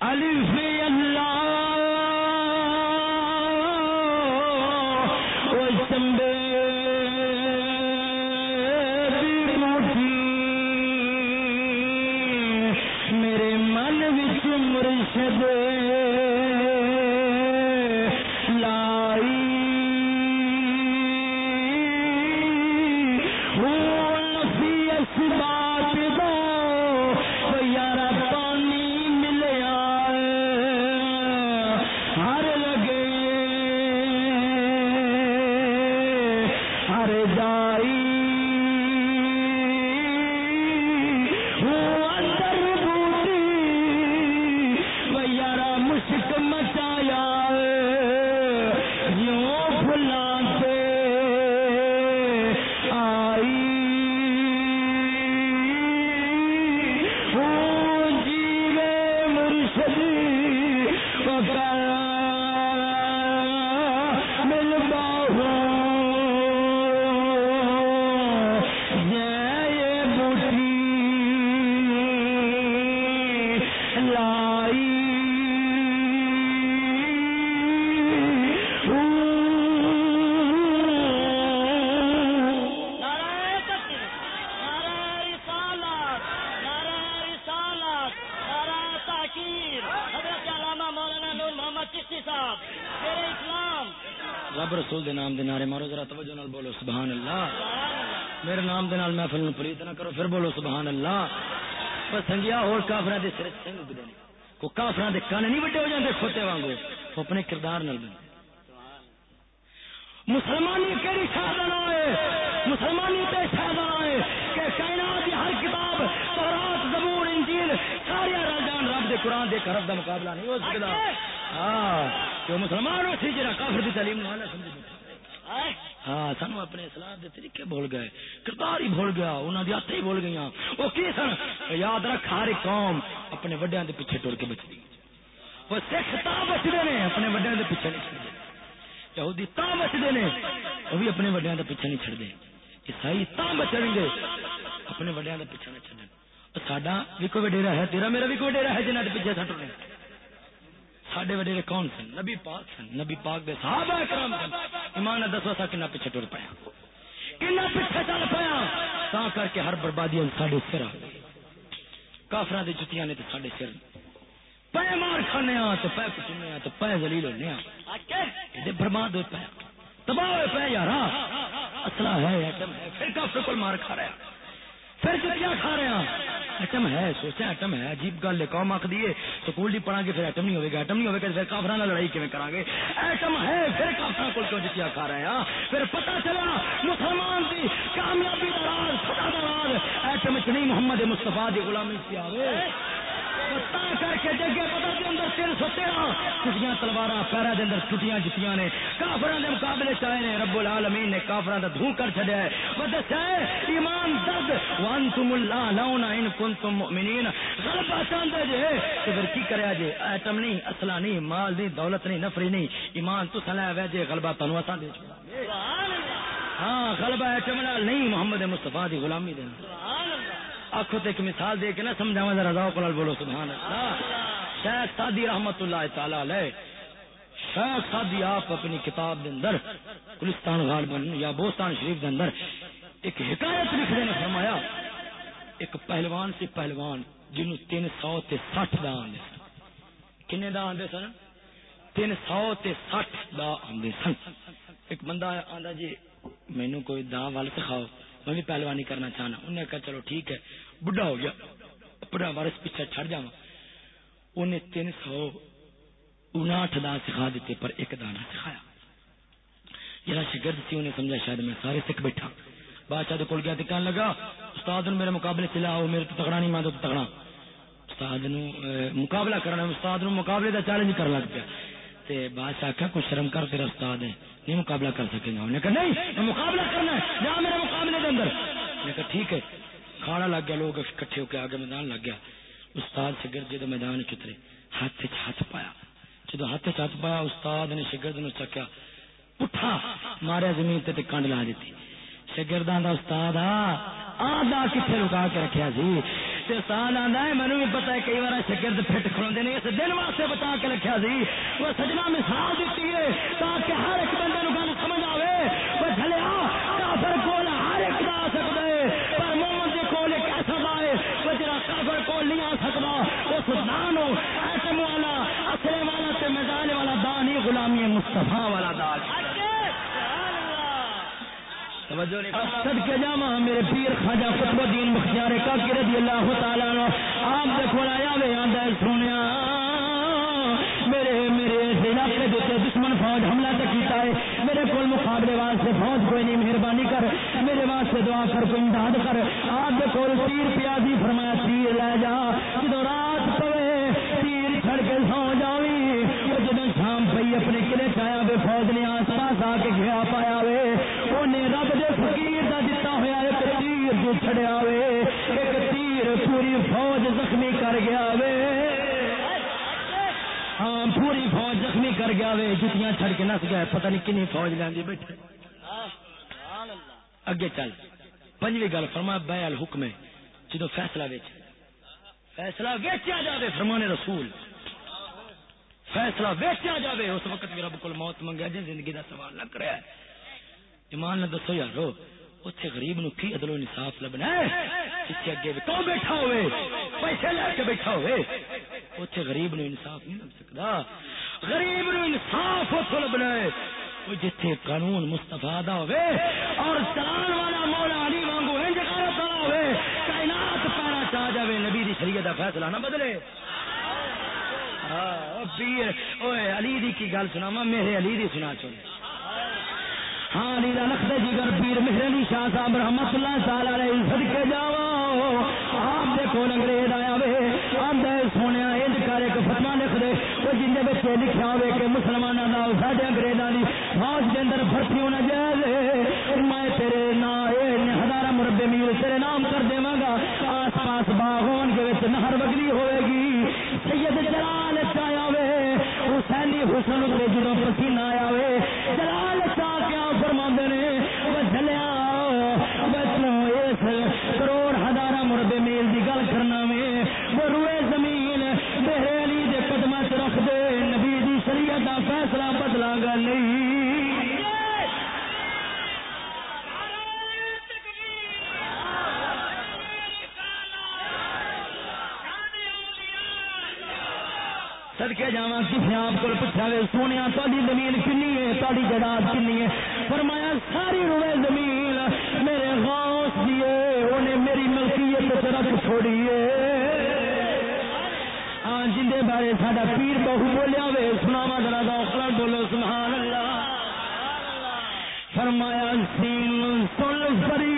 علی اللہ۔ رسول دے نام دے نارے مارو، ذرا توجہ نال بولو سبحان اللہ میرے نام دے نال محفل نو پریت نہ کرو، پھر بولو سبحان اللہ پر سنگیا، اور کافراں دے سر سنگ اگدے نے کو کافراں دے کان نہیں وڈے ہو جاندے کھوتے وانگو۔ او اپنے کردار نال بن مسلمانی کیڑی شادن آئے؟ مسلمانی تے شادن آئے کہ کائنات دی ہر کتاب، تورات، زبور، انجیل سارے رل رب دے قرآن دے حرف دا مقابلہ نہیں ہو سکدا۔ ہاں۔ مسلمان ہو سی جا کافر کی تعلیم ہاں سانو اپنے اسلام دے طریقے بھول گئے۔ کردار ہی بھول گیا انہوں نے ہاتھ ہی بھول گئی وہ کی سن؟ یاد رکھ ہر قوم اپنے وڈیا کے پیچھے ٹر کے بچتی وہ سکھ تا بچتے ہیں اپنے وڈیا کے پیچھے نہیں چڑھتے یہودی تا بچتے ہیں وہ بھی اپنے وڈیا کے پیچھے نہیں چڑھتے عیسائی تا بچن گے اپنے وڈیا کے پیچھے نہیں چڑھنے ساڈا بھی کوئی وڈیرا ہے تیرا میرا بھی کوئی وڈیرا ہے جنہیں پیچھے سٹ رہے سڈے وڈیرے کون سن؟ نبی پاک سن۔ نبی پاک دے صحابہ کرام سن۔ ایمان دسو سا کنا پیچھے ٹر پایا کنا پیچھے چل پایا تا کر کے ہر بربادی سڈے سر آ گئی۔ کافر دی جتیاں نے تو سڈے سر۔ پے مار کھانے تو پے کچنے تو پے زلیل ہونے یہ برباد ہو پایا تباہ ہوئے پے یار اصلا ہے ایٹم ہے۔ پھر کافر کو مار کھا رہا پھر کیا کھا رہے ہیں ایٹم ہے، سوچا ایٹم ہے، عجیب گل ہے، قوم آخ دیے سکول نہیں پڑھا گے، پھر ایٹم نہیں ہوگا ایٹم نہیں ہوگا پھر کافر لڑائی کیون کرا گے ایٹم ہے، پھر کافر کو کیوں جتیا کھا رہے ہیں پھر پتا چلا، مسلمان کی کامیابی دراز فتح دراز ایٹم چ نہیں محمد مصطفیٰ دی غلامی سے آئے کر کے جگہ کے اندر تین سو تیرہ ٹوٹیاں تلوار پیرا دے اندر ٹوٹیاں جتیاں نے۔ کافر کے مقابلے چائے نے۔ رب العالمین نے کافر کا دھو کر چڑیا ہے۔ وہ دسا ایمان درد وان تم اللہ لاؤنا ان کن تم مؤمنین غلبہ چاہتے جے۔ تو پھر کی کریا جے؟ ایٹم نہیں اصلا نہیں مال نہیں دولت نہیں نفری نہیں۔ ایمان تو سلا وے جے غلبہ تنو اساں دے ہاں غلبہ ایٹم نہیں محمد مصطفیٰ دی غلامی دینا آخو تو ایک مثال دے کے نا سمجھا ذرا ذوق لال بولو سبحان اللہ۔ شیخ سادی رحمت اللہ تعالی علیہ، شیخ سادی، آپ اپنی کتاب دے اندر، گلستان غالبن یا بوستان شریف دے اندر ایک حکایت لکھ دینے فرمایا، ایک پہلوان سے پہلوان جنہوں تین سو تے سٹھ دا آندے سن۔ کنے دا آندے سن؟ تین سو تے سٹھ دا آندے سن۔ ایک بندہ آندا جی مینوں کوئی دا وال سکھاؤ، میں بھی پہلوانی کرنا چاہنا۔ انہیں کہا، چلو ٹھیک ہے۔ بڈھا ہو گیا۔ اپنا وارس پیچھے چھڑ جا انہیں تین سو انٹھ دان سکھا دیتے پر ایک دانا سکھایا۔ جرا شگرد سی انہیں سمجھا شاید میں سارے سکھ بیٹھا۔ بادشاہ کول گیا کہنے لگا، استاد میرے مقابلے چلا آؤ میرے تو تگڑا نہیں مانتا تو تگڑا استاد نو مقابلہ کرنا، استاد نو مقابلے کا چیلنج کر لگ پیا۔ تے بادشاہ آخیا کچھ شرم کر تیرا استاد ہے۔ نہیں مقابلہ کر سکے گا۔ انہیں کہا، نہیں مقابلہ کرنا ہے۔ جہاں میرے مقابلے کے اندر۔ میں کہا، ٹھیک ہے۔ کھانا لگ گیا، لوگ کٹھے ہو کے آگے میدان لگ گیا۔ استاد شگرد جدو میدان چترے، ہاتھ ہاتھ پایا۔ جدو ہاتھ ہاتھ پایا، استاد نے شگرد نو چکیا پٹھا ماریا زمین تے کنڈ لا دیتی۔ شگردان دا استاد آ کتنے لکا کے رکھا سی۔ استاد آتا ہے مینو بھی پتا ہے کئی بار شگرد فٹ کھلوتے نے، اس دن واسطے بچا کے رکھا سی۔ وہ سجنا مثال دیتی ہے، تاکہ ہر ایک بندے نو گل سمجھ آئے وہ چلیا کافر کول ہر ایک دا آ سکتا ہے پر محمد کے کول ایک ایسا دا ہے وہ جرا کافر کول نہیں آ سکتا اس دان ایٹم والا، اصلے والا تے میدان والا دان ہی غلامی مستفا والا دان سد کے جاوا میرے پیر خواجہ قطب الدین مختار کاکی رضی اللہ تعالیٰ نو آپ دیکھو آیا وے آدھا سونے میرے میرے علاقے دیتے دشمن فوج حملہ تو مقابلے واسطے فوج کوئی نہیں، مہربانی کر، میرے واسطے دعا کر، کوئی امداد کر۔ آپ کے کول تیر پیازی فرمایا تیر لے جا۔ جدو رات پوے، تیر چھڑ کے سو جاوی جدو شام پی اپنے قلعے چایا بے فوج نے آس پاس آ کے گیا پایا وے۔ انہیں رب دے فقیر دا دتا ہوا ایک تیر جو چھڑیا وے۔ ہاں پوری فوج زخمی کر گیا وے، جتیاں چھڑ کے نس گیا پتہ نہیں کنی فوج لے بیٹھے۔ اگے چل۔ پنجویں گل فرما بے الحکم جدو فیصلہ ویچ۔ فیصلہ ویچیا جائے فرمانے رسول۔ فیصلہ ویچیا جائے اس وقت بھی رب موت منگا جی زندگی دا سوال نہ کرے ایمان نے دسو یارو اتنے غریب نو کی عدل و انصاف لبنا ہے پیچھے اگے تو بیٹھا ہوئے پیسے لے کے بیٹھا ہوئے اتنے غریب نو انصاف نہیں لگ سکتا غریب نو انصاف اتو لبنا ہے جتھے قانون مستفا ہوئے اور چلان والا مولا علی وانگو انج غیرت والا ہوئے کائنات پیرا چاہ جاوے نبی دی شریعت دا فیصلہ نہ بدلے ہاں علی دی کی گل سنا میرے علی دی سنا چلے ہاں علی لکھ جی گر پیر مہر علی شاہ صاحب رحمت اللہ تعالی علیہ صدقے جاؤ. آپ دیکھو انگریز آیا وے آدھے سونے انج کر ایک فتح دے۔ وہ جن کے لکھا ہوئے کہ مسلمانوں کا سارے انگریزوں کی فوج کے اندر بھرتی ہونا جائے میں تیرے نام ہزار مربے میل تیرے نام کر دے گا۔ آس پاس باغ ہون کے نہر بگلی ہوئے گی۔ سید جلال چایا وے، حسینی حسن جدو پسینہ آیا سڑکے جا کسی آپ کو پوچھا گیا سونے تاری زمین کنی ہے؟ تاری جائیداد کنی ہے؟ فرمایا، ساری روئے زمین میرے غوث دیے انہیں میری ملکیت رکھ چھوڑی ہے۔ ہاں جن بارے ساڈا پیر بہو بولیا وے سناوا ذرا دوکھلا بولو، سبحان اللہ۔ فرمایا، سین سن فریاد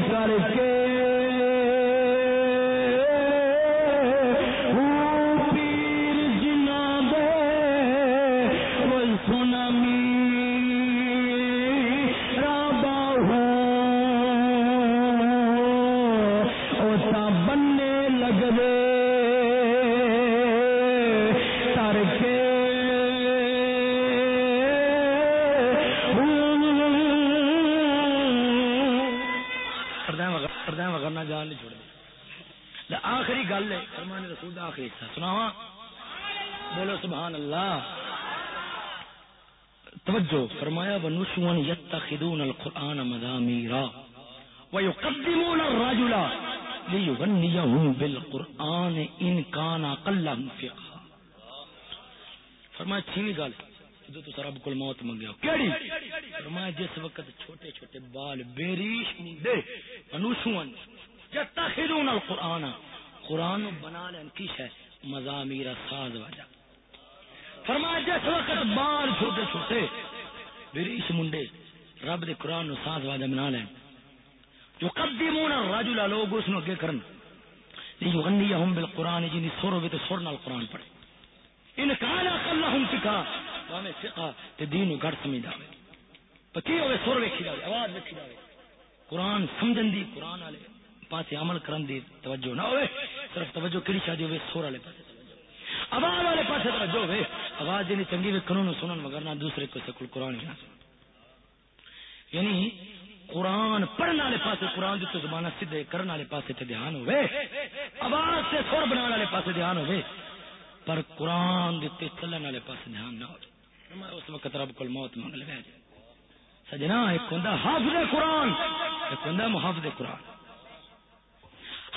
کر کے فرمایا ونشون یتخذون القرآن مذامیرا ویقدمون الرجل لیغنیہم بالقرآن ان کان اقلہم فقہ فرمایا چھویں گل جدو تو رب کول موت منگیا. کیڑی؟ فرمایا، جس وقت چھوٹے چھوٹے بال بیریش مندے ونشون یتخذون القرآن. قرآن بنا لین کی ہے مزامیر ساز وجہ فرمایا، جس وقت بال چھوٹے چھوٹے بریش منڈے، رب دے قرآن نو ساز واجہ بنا لین جو قدمون الرجل لوگ اس نو اگے کرن لیغنیہم بالقرآن جنی سر ہوئے تو سر نال قرآن پڑھے۔ ان کانا قلہم فقہ۔ وامے فقہ، تے دین گھڑ سمجھ آوے۔ پکی ہوئے سر ویکھی جاوے، آواز ویکھی جاوے۔ قرآن سمجھن دی، قرآن والے پاسے عمل کرن دی توجہ نہ ہوئے، صرف توجہ کیڑی شادی ہوئے سور والے پاسے۔ آواز والے پاسے توجہ ہوئے۔ آواز جنی چنگی وے قانون سنن مگر نہ دوسرے کو سکل قرآن نہ یعنی قرآن پڑھنے والے پاسے قرآن جتنے زمانہ سیدھے کرنے والے پاسے تے دھیان ہوئے۔ آواز سے سر بنانے والے پاسے دھیان ہوئے۔ پر قرآن دیتے چلنے والے پاسے دھیان نہ ہوئے۔ اس وقت رب کو موت منگ لے جی۔ سجنا ایک ہوں حافظ قرآن، ایک ہوں محافظ قرآن۔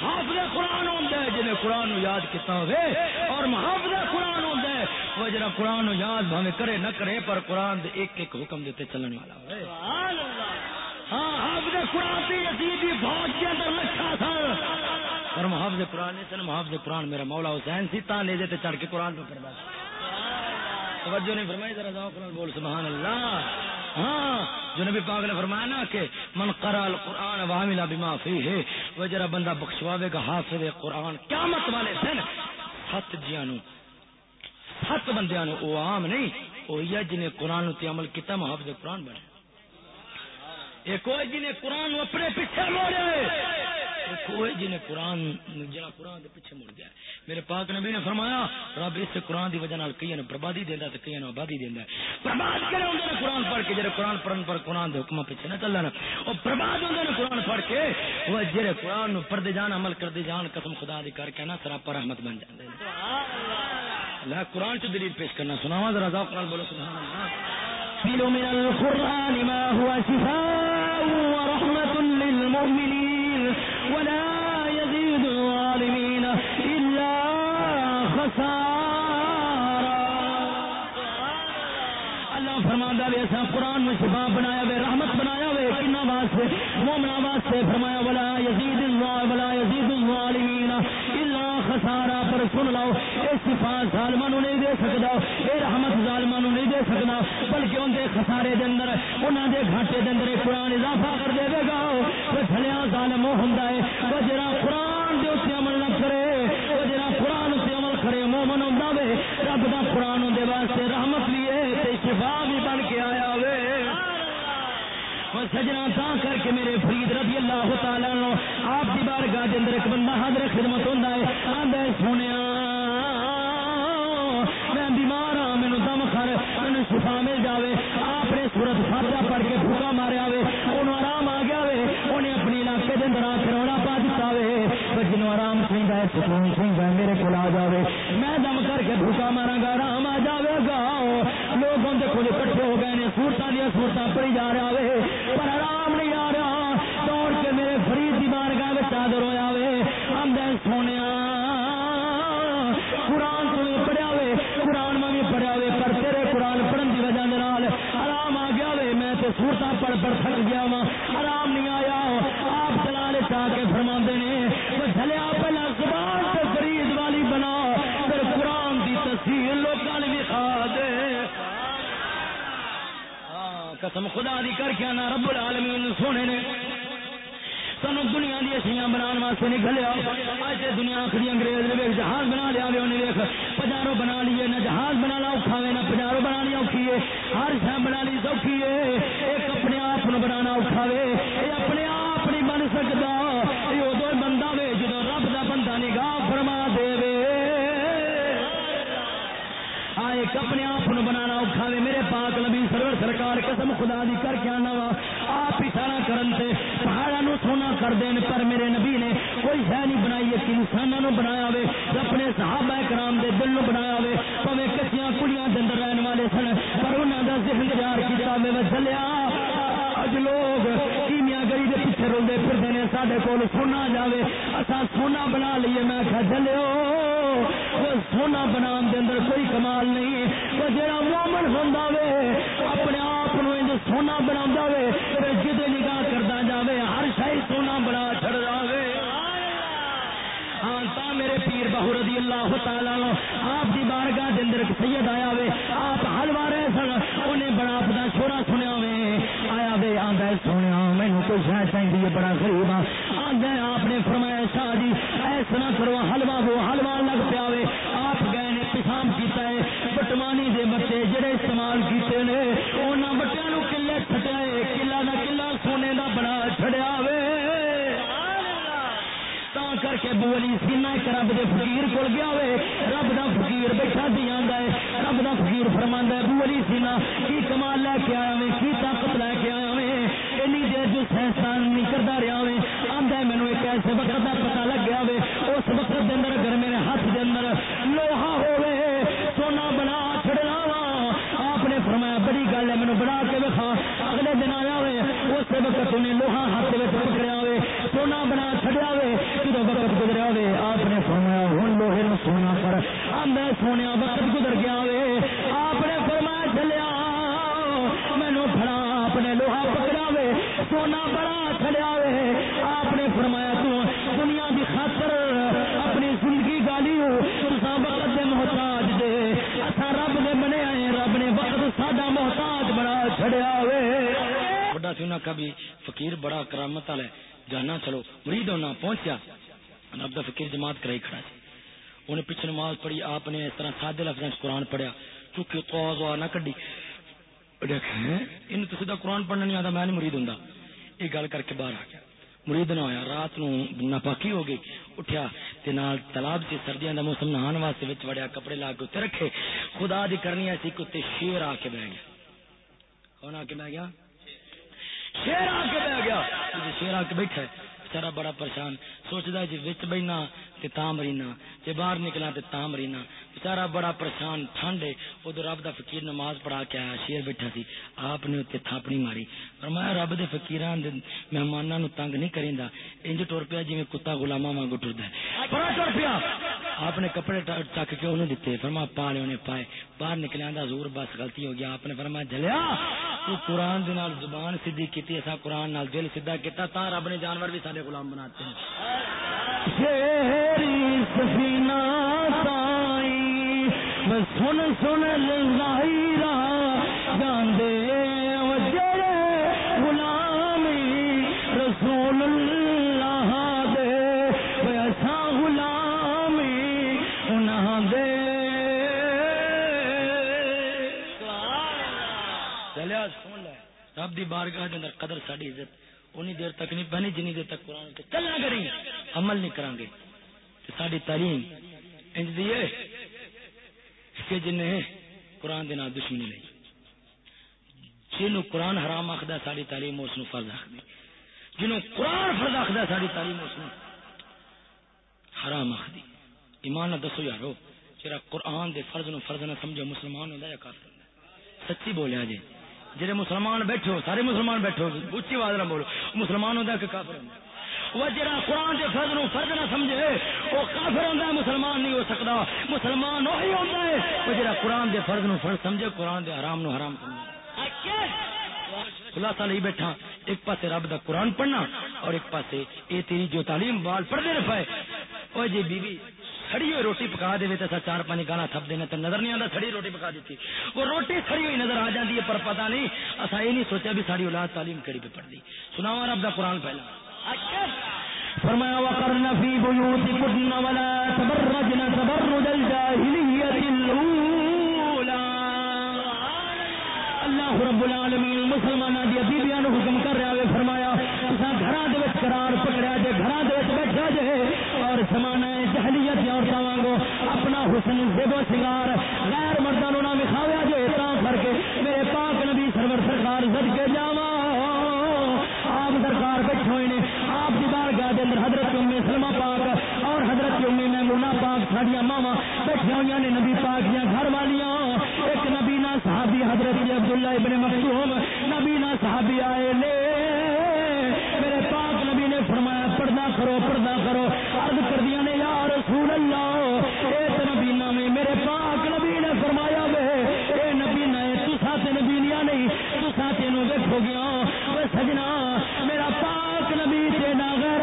حافظ قرآن ہوتا ہے جنہیں قرآن یاد کیتا ہوئے اور محافظ قرآن ہوتا ہے وہ جنا قرآن یاد بھاوے کرے نہ کرے پر قرآن دے ایک ایک حکم دیتے چلن والا ہوئے ہاں حافظ قرآن کی یزیدی فوج کے اندر لکھا تھا۔ اور محافظ قرآن نے سن محافظ قرآن میرا مولا حسین سی تا لے جاتے چڑھ کے قرآن پہ پڑھتا توجہ نہیں فرمائی، ذرا ذوق نال بول، سبحان اللہ۔ ہاں جو نبی پاک نے فرمایا نا کہ من قرأ القرآن وعمل بما فیہ، وہ جرا بندہ بخشواوے گا حافظ قرآن قیامت والے دن۔ سات جیاں نو سات بندیاں نو او عام نہیں او یہ جنے قرآن تے عمل کیتا، محافظ قرآن بنے۔ ایک وہ جنے قرآن اپنے پیچھے موڑے۔ جنہیں قرآن جنا قرآن دے پیچھے مڑ گیا میرے پاک نبی نے فرمایا، رب اس قرآن دی وجہ نال کئی نے بربادی دیندا تے کئی نے آبادی دیندا برباد کرے ہوندے نے قرآن پڑھ کے، جڑے قرآن پڑھن پر قرآن دے حکم پیچھے نہ چلن او برباد ہوندے نے قرآن پڑھ کے او جڑے قرآن نو پڑھدے جان، عمل کردے جان، قسم خدا دی کر کے نا سراپا رحمت بن جاندے سبحان اللہ، قرآن چ دلیل پیش کرنا، سناواں ذرا ذوق نال بولو، سبحان اللہ۔ من القرآن ما هو شفاء ورحمة للمؤمنين ولا يزيد الظالمين إلا خسارا. اللہ فرماندہ وے ایسا قرآن میں شفا بنایا وے رحمت بنایا وے کنا واسطے مومنا واسطے فرمایا، ولا یزید اللہ ولا یزید الظالمین الا خسارا۔ پر سن لو اے شفا ظالماں نہیں دے سکدا۔ اے نہیں دے سکدا بلکہ ان دے خسارے دے اندر، انہاں دے گھاٹے دے اندر قرآن اضافہ کر دے گا وہ بھلیا ظالم ہوندا ہے قرآن دے اوتے عمل نہ کرے، وہ جڑا قرآن تے عمل کرے، مومن ہوندا وے، رب دا قرآن دے واسطے رحمت بھی ہے شفا بھی بن کے آیا وے۔ سجنا تا کر کے میرے فرید رضی اللہ تعالی آپ کی بارگاہ دے اندر ایک بندہ حاضر خدمت ہوندا ہے، آندا ہے جاوے۔ میں دم کر کے بھوکا مارا گا، رام آ جاوے گا۔ لوگ اندر کچھ کٹھے ہو گئے نے سورتوں دیا سورتیں پڑی جا رہا ہے قسم خدا دی کر کے نا رب العالمین سونے نے۔ سانو دنیا دی اشیاء بنان واسطے نکلیا اج دنیا آخری انگریز نے ویک جہاز بنا لیا وے، انہیں ویک پجارو بنا لیے، نہ جہاز بنا لا اوکھا وے، نہ پجارو بنا لیا اوکھی ہے ہر شہ بنانی سوکھی ہے ایک سرور سرکار قسم خدا دی کر کے آنا وا۔ آپ اشارہ کرن تے پہاڑا نو سونا کر دین، پر میرے نبی نے کوئی شہ نہیں بنائی ایک انسانوں نو بنایا وے اپنے صحابہ کرام دے دل نو بنایا وے پویں کچیاں کڑیاں دے اندر رہن والے سن، پر انہاں دا ذہن تیار کیتا میں چلیا اج لوگ کیمیا گری دے پیچھے رولتے پھرتے ہیں سارے کول سونا جاوے اصا سونا بنا لیے میں کہا چلو سونا بنا دے اندر کوئی کمال نہیں وہ جڑا مومن ہوتا وے، اپنے آپ سونا بنا وے، پھر جدے نگاہ کرتا جاوے، ہر شاہی سونا بنا چڑ جاوے ہاں تا میرے پیر بہو رضی اللہ تعالی عنہ آپ دی بارگاہ دے اندر ایک سید آیا وے، آپ حلوا رہے سن، انہیں بڑا اپنا چھوڑا سنیا وے۔ آیا وے، آندا سنیا مینوں کوئی شے چاہیے بڑا غریب ہاں آندا آپ نے فرمایا، شاہ جی ایسا نہ کرو حلوا وہ حلوا لگ ابو علی بولی سینا ایک رب دے فقیر کول گیا ہوئے، رب دا فقیر بیٹھا دی آندا ہے، رب دا فقیر فرماندا ہے بولی سینا، کی کمال لے کے آیا میں، کی طاقت لے کے آیا میں؟ اینی دیر جو سہسان نہیں کردا رہیا میں، آندا ہے، مینوں ایک ایسے وقت دا پتہ لگ گیا ہوئے سونے وقت گزر گیا ہوئے آپ نے فرمایا، چلیا مینو فڑا آپ نے لوہا پکڑا ہوئے سونا بڑا چڑیا ہوئے آپ نے فرمایا، تو دنیا کی خاطر اپنی زندگی گالی ہو تصا وقت دے محتاج دے۔ اصا رب دے بنے آئے رب نے وقت ساڈا محتاج بڑا چڑیا ہوئے بڑا سی سونا کبھی فقیر بڑا کرامت والے جانا چلو، مرید ہونا پہنچیا۔ رب دا فقیر جماعت کرائی کھڑا سی انہیں پیچھے نماز پڑھی، آپ نے اس طرح سادے لفظ قرآن پڑھیا۔ چونکہ تو نہ کڈی۔ ان تو سیدھا قرآن پڑھنا نہیں آتا، میں نہیں مرید ہوں یہ گل کر کے باہر آ گیا۔ مرید نہ ہویا، رات نو ناپاکی ہو گئی، اٹھیا تے نال تالاب سے سردیاں دا موسم نہان واسطے وچ وڑیا کپڑے لا کے رکھے۔ خدا دی کرنی ایسی کتے شیر آ کے بہ گیا۔ کون آ کے بہ گیا؟ شیر آ کے بہ گیا۔ شیر آ کے بیٹھا ہے۔ بچارا بڑا پریشان۔ سوچتا جی وچ بہنا تے تا مرینا جی باہر نکلا تے تا مرینا۔ بچارا بڑا پریشان، ٹھنڈ ہے۔ ادھر رب دا فقیر نماز پڑھا کے آیا، شیر بیٹھا سی۔ آپ نے اتنے تھاپڑی ماری۔ پر میں رب دے فقیران دے مہماناں نو تنگ نہیں کریندا۔ انج ٹر پیا جی کتا غلاماں وانگو ٹردا ہے۔ بڑا ٹر پیا۔ آپ نے کپڑے چک کے انہوں دیتے فرما پا لے انہیں پائے۔ باہر نکلے آندا، زور بس غلطی ہو گیا۔ آپ نے فرما جلیا، تو قرآن دے نال زبان سیدھی کیتی، ایسا قرآن نال دل سیدھا کیتا تا رب نے جانور بھی سارے غلام بناتے ہیں۔ شیری سفینہ تائی سن سن لائرا رب دی بارگاہ دے اندر قدر ساڈی عزت، اونی دیر تک نہیں بنی جنی دیر تک قرآن تے چلنا کری۔ عمل نہیں کران گے۔ تے ساڈی تعلیم انج دی ہے کہ جن نے قرآن دے نال دشمنی لئی جنوں قرآن حرام آخدا ساڈی تعلیم اس نو فرض آخدی۔ جنوں قرآن فرض آخدا ساڈی تعلیم اس نو حرام آخدی۔ ایمان نہ دسو یارو، جڑا قرآن دے فرض نو فرض نہ سمجھو مسلمان ہوندا یا کافر ہوندا سچی بولیا جی۔ جڑے مسلمان بیٹھو سارے مسلمان بیٹھو اچھی آواز نہ بولو۔ مسلمان ہوتا کہ کافر ہوتا وہ جڑا قرآن کے فرض نو فرض نہ سمجھے وہ کافر ہوتا ہے مسلمان نہیں ہو سکتا مسلمان وہی ہوتا ہے وہ جڑا قرآن کے فرض نو فرض سمجھے قرآن کے حرام نو حرام سمجھے۔ خلاصہ نہیں بیٹھا ایک پاسے رب دا قرآن پڑھنا اور ایک پاسے اے تیری جو تعلیم بال پڑھنے رہے وہ جی بیوی سڑی ہوئی روٹی پکا دے تو چار پانچ گانا تھپ دینا تو نظر نہیں آتا سڑی روٹی پکا دیتی وہ روٹی سڑی ہوئی نظر آ جاتی ہے پر پتا نہیں اصا یہ نہیں سوچا بھی ساری اولاد تعلیم کری پہ پڑھ دی سنا رب دا قرآن پہلا فرمایا وقرن فی بیوتکن ولا تبرجن تبرج الجاہلیت اللہ رب العالمین مسلمانوں دی بیبیاں نو حکم کر رہا ہے، فرمایا، تساں گھراں دے وچ قرار پکڑیا جے، گھراں دے وچ بیٹھا جے، اور زمانہ جہلیت عورتاں وانگو اپنا حسن زیب سنگار غیر مرداں نو نہ وکھاویا جے، تاں کر کے میرے پاک نبی سرور سرکار زد کے جاواں۔ آپ سرکار بیٹھے ہوئے نے، آپ دی بارگاہ دے اندر حضرت ام سلمہ پاک اور حضرت ام میمونہ پاک، ساڈیاں ماواں بیٹھے ہوئی نے، نبی پاک دیاں گھر والیاں۔ ایک صحابی حضرت عبداللہ ابن مخصوم نبی نا صحابی آئے لے۔ میرے پاک نبی نے فرمایا، پردہ کرو پردہ کرو۔ عرض کر دیا نے، یا رسول اللہ ایک نبی نا میں، میرے پاک نبی نے فرمایا وے، اے نبی نا تسا تے نبی نیا نہیں تسا تینوں دیکھو گیا ہاں۔ وہ سجنا، میرا پاک نبی تے نا غیرت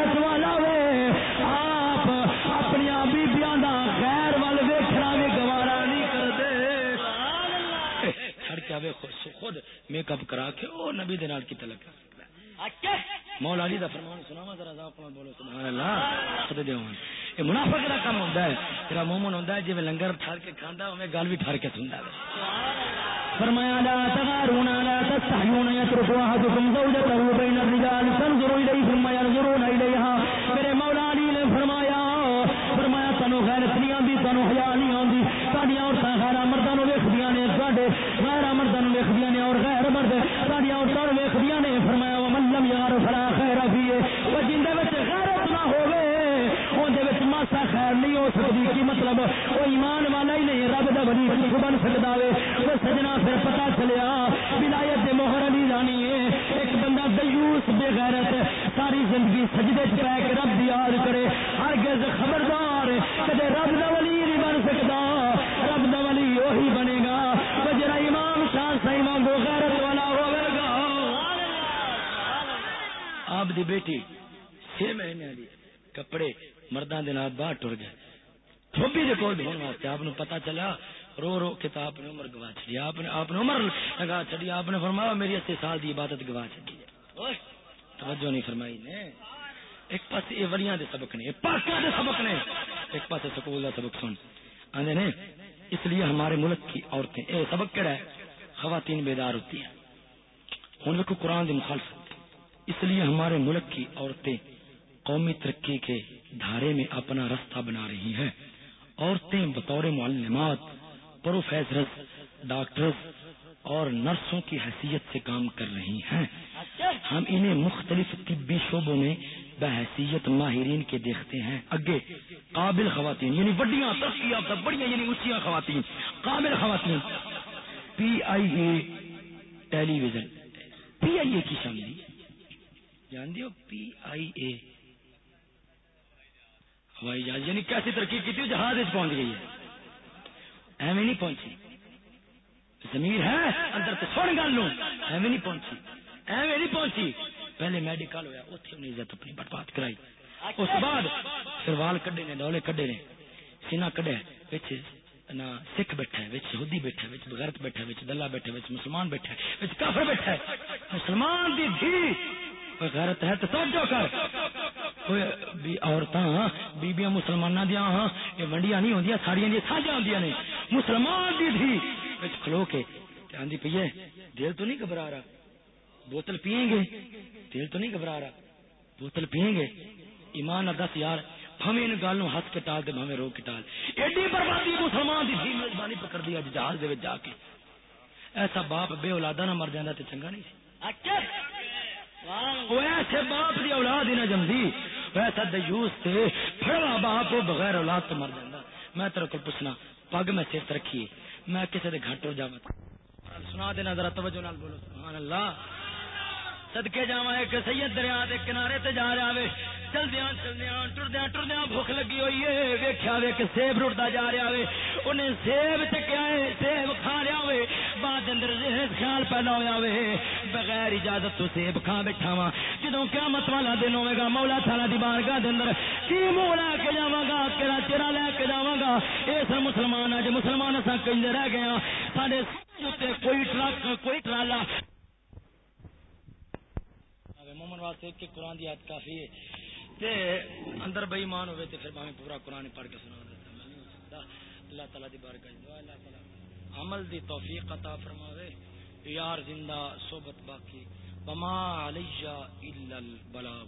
خود میک اپ کرا کے او نبی دے نال کی تلک مولا علی دا فرمان سناوا ذرا ذوق نال بولو سبحان اللہ خود دے ہون۔ اے منافق دا کام ہوندا ہے تیرا مومن ہوندا ہے جویں لنگر ٹھار کے کھاندا اوویں گل بھی ٹھار کے سندا ہے۔ فرمایا لا تغارون لا تستحيون يترك احدكم زوجته بين الرجال تنظر اليه ثم ينظرون اليها میرے مولا علی نے فرمایا فرمایا تانوں غیرت نہیں آندی تانوں حیا نہیں آندی۔ نے غیر مرداں نو ویکھدیاں نے اور غیر مرد ساڈیاں عورتاں نو ویکھدیاں نے، فرمایا، ومن لم يعرف فلا خير فيه وہ جن دے وچ غیرت نہ ہوے اون ماسا خیر نہیں ہو سکدی، کی مطلب؟ او ایمان والا ہی نہیں، رب دا ولی کچھ بن سکدا وے او سجنا پھر پتہ چلیا، ولایت دے مہر علی جانی ہے ایک بندہ دیوس بے غیرت، ساری زندگی سجدے چ پے کے رب دی یاد کرے، ہرگز خبردار، کدے رب دا ولی نہیں بن سکدا، رب دا ولی وہی بنے آپ دی بیٹی چھ مہینے والی کپڑے مرداں دے نال باہر ٹر گئے دھوبی دے کول دھون واسطے آپ پتا چلا رو رو کے تو آپ نے عمر گوا چڑی آپ نے آپ نے عمر لگا چڑی آپ نے فرمایا میری اسی سال دی عبادت گوا چڑی توجہ نہیں فرمائی نے ایک پاس یہ ولیاں دے سبق نے پاکاں دے سبق نے ایک پاس سکول دا سبق سن آندے نے اس لیے ہمارے ملک کی عورتیں اے سبق کہڑا ہے خواتین بیدار ہوتی ہیں ہن دیکھو قرآن دی مخالفت اس لیے ہمارے ملک کی عورتیں قومی ترقی کے دھارے میں اپنا رستہ بنا رہی ہیں۔ عورتیں بطور معلمات پروفیسر ڈاکٹر اور نرسوں کی حیثیت سے کام کر رہی ہیں۔ ہم انہیں مختلف طبی شعبوں میں بحیثیت ماہرین کے دیکھتے ہیں۔ اگے قابل خواتین یعنی بڑیاں ترقی یافتہ، بڑیاں یعنی اونچیاں خواتین، قابل خواتین۔ پی آئی اے ٹیلی ویژن، پی آئی اے کی شامل جانتے ہو؟ پی آئی اے ہوائی جہاز یعنی کیسی ترقی کی تھی؟ جہاز پہنچ گئی ہے. ایویں نہیں پہنچی. زمین ہے؟ اندر تو سن گل لوں ایویں نہیں پہنچی. ایویں نہیں پہنچی. پہلے میڈیکل ہوا اتنے انہیں عزت اپنی برباد کرائی. اس بعد پھر وال کڈے نے ڈولے کڈے نے. سینا کڈے. بچ نہ سکھ بیٹھا ہے یہودی بیٹھا ہے بغیرت بیٹھا ہے دلہ بیٹھا ہے مسلمان بیٹھا ہے کافر بیٹھا ہے مسلمان دی دھی کوئی غیرت ہے تو توجہ کر۔ عورتیں بیبیاں مسلمانوں دیا ہاں یہ ونڈیاں نہیں ہوندیاں، ساڑیاں دی ساجا ہوندیاں نے۔ مسلمان دی دھی۔ کھلو کے آندھی پیے دل تو نہیں گھبرا رہا۔ بوتل پیئیں گے؟ دل تو نہیں گھبرا رہا۔ بوتل پیئیں گے؟ ایمان دس یار ہمیں ان گالوں ہاتھ کے ٹال دے ہمیں رو کے ٹال ایڈی بربادی مسلمان دی تھی میزبانی پکڑ دی اج جہاز دے جا کے۔ ایسا باپ بے اولادا نہ مر جانا تے چنگا نہیں سی۔ اچھا۔ ایسے باپ دی اولاد ہی نہ جمدی ویسا دیوس تے پھڑوا باپ بغیر اولاد تو مر جانا میں تیرے کو پوچھنا، پگ میں صرف رکھیے؟ میں کسی دے گھر ٹر جا سنا دینا، ذرا توجہ نال بولو، سبحان اللہ۔ سدکے جا ایک سید دریا کے کنارے تے جا رہا ہے چلدیا چلدیا ٹردیا ٹردیا بھوک لگی ہوئی ہے ویکیا وے کہ سیب رڑتا جا رہا ہے انہیں سیب چکیا ہے سیب کھا رہا ہوئے بعد اندر خیال پیدا ہوا ہوئے بغیر اجازت تو سیب کھا بیٹھا وا جدو کیا مت والا دن ہوئے گا، مولا تھالا دی بارگاہ دے اندر کی منہ لے کے جاواں گا؟ کیڑا چہرہ لے کے جاواں گا؟ اے سر مسلمان اج مسلمان اساں کہیں رہ گئے ہاں۔ ساڈے کوئی ٹرک، کوئی ٹرالا مومن واسطے کہ قرآن دی آیت کافی ہے۔ تے اندر بے ایمان ہوئے تے پھر باہیں پورا قرآن پڑھ کے سنا دیتا میں نہیں ہو سکتا اللہ تعالیٰ دی بارگاہ دعا، اللہ تعالیٰ عمل دی توفیق عطا فرماوے۔ یار زندہ صحبت باقی۔ وما علیہ الا البلاغ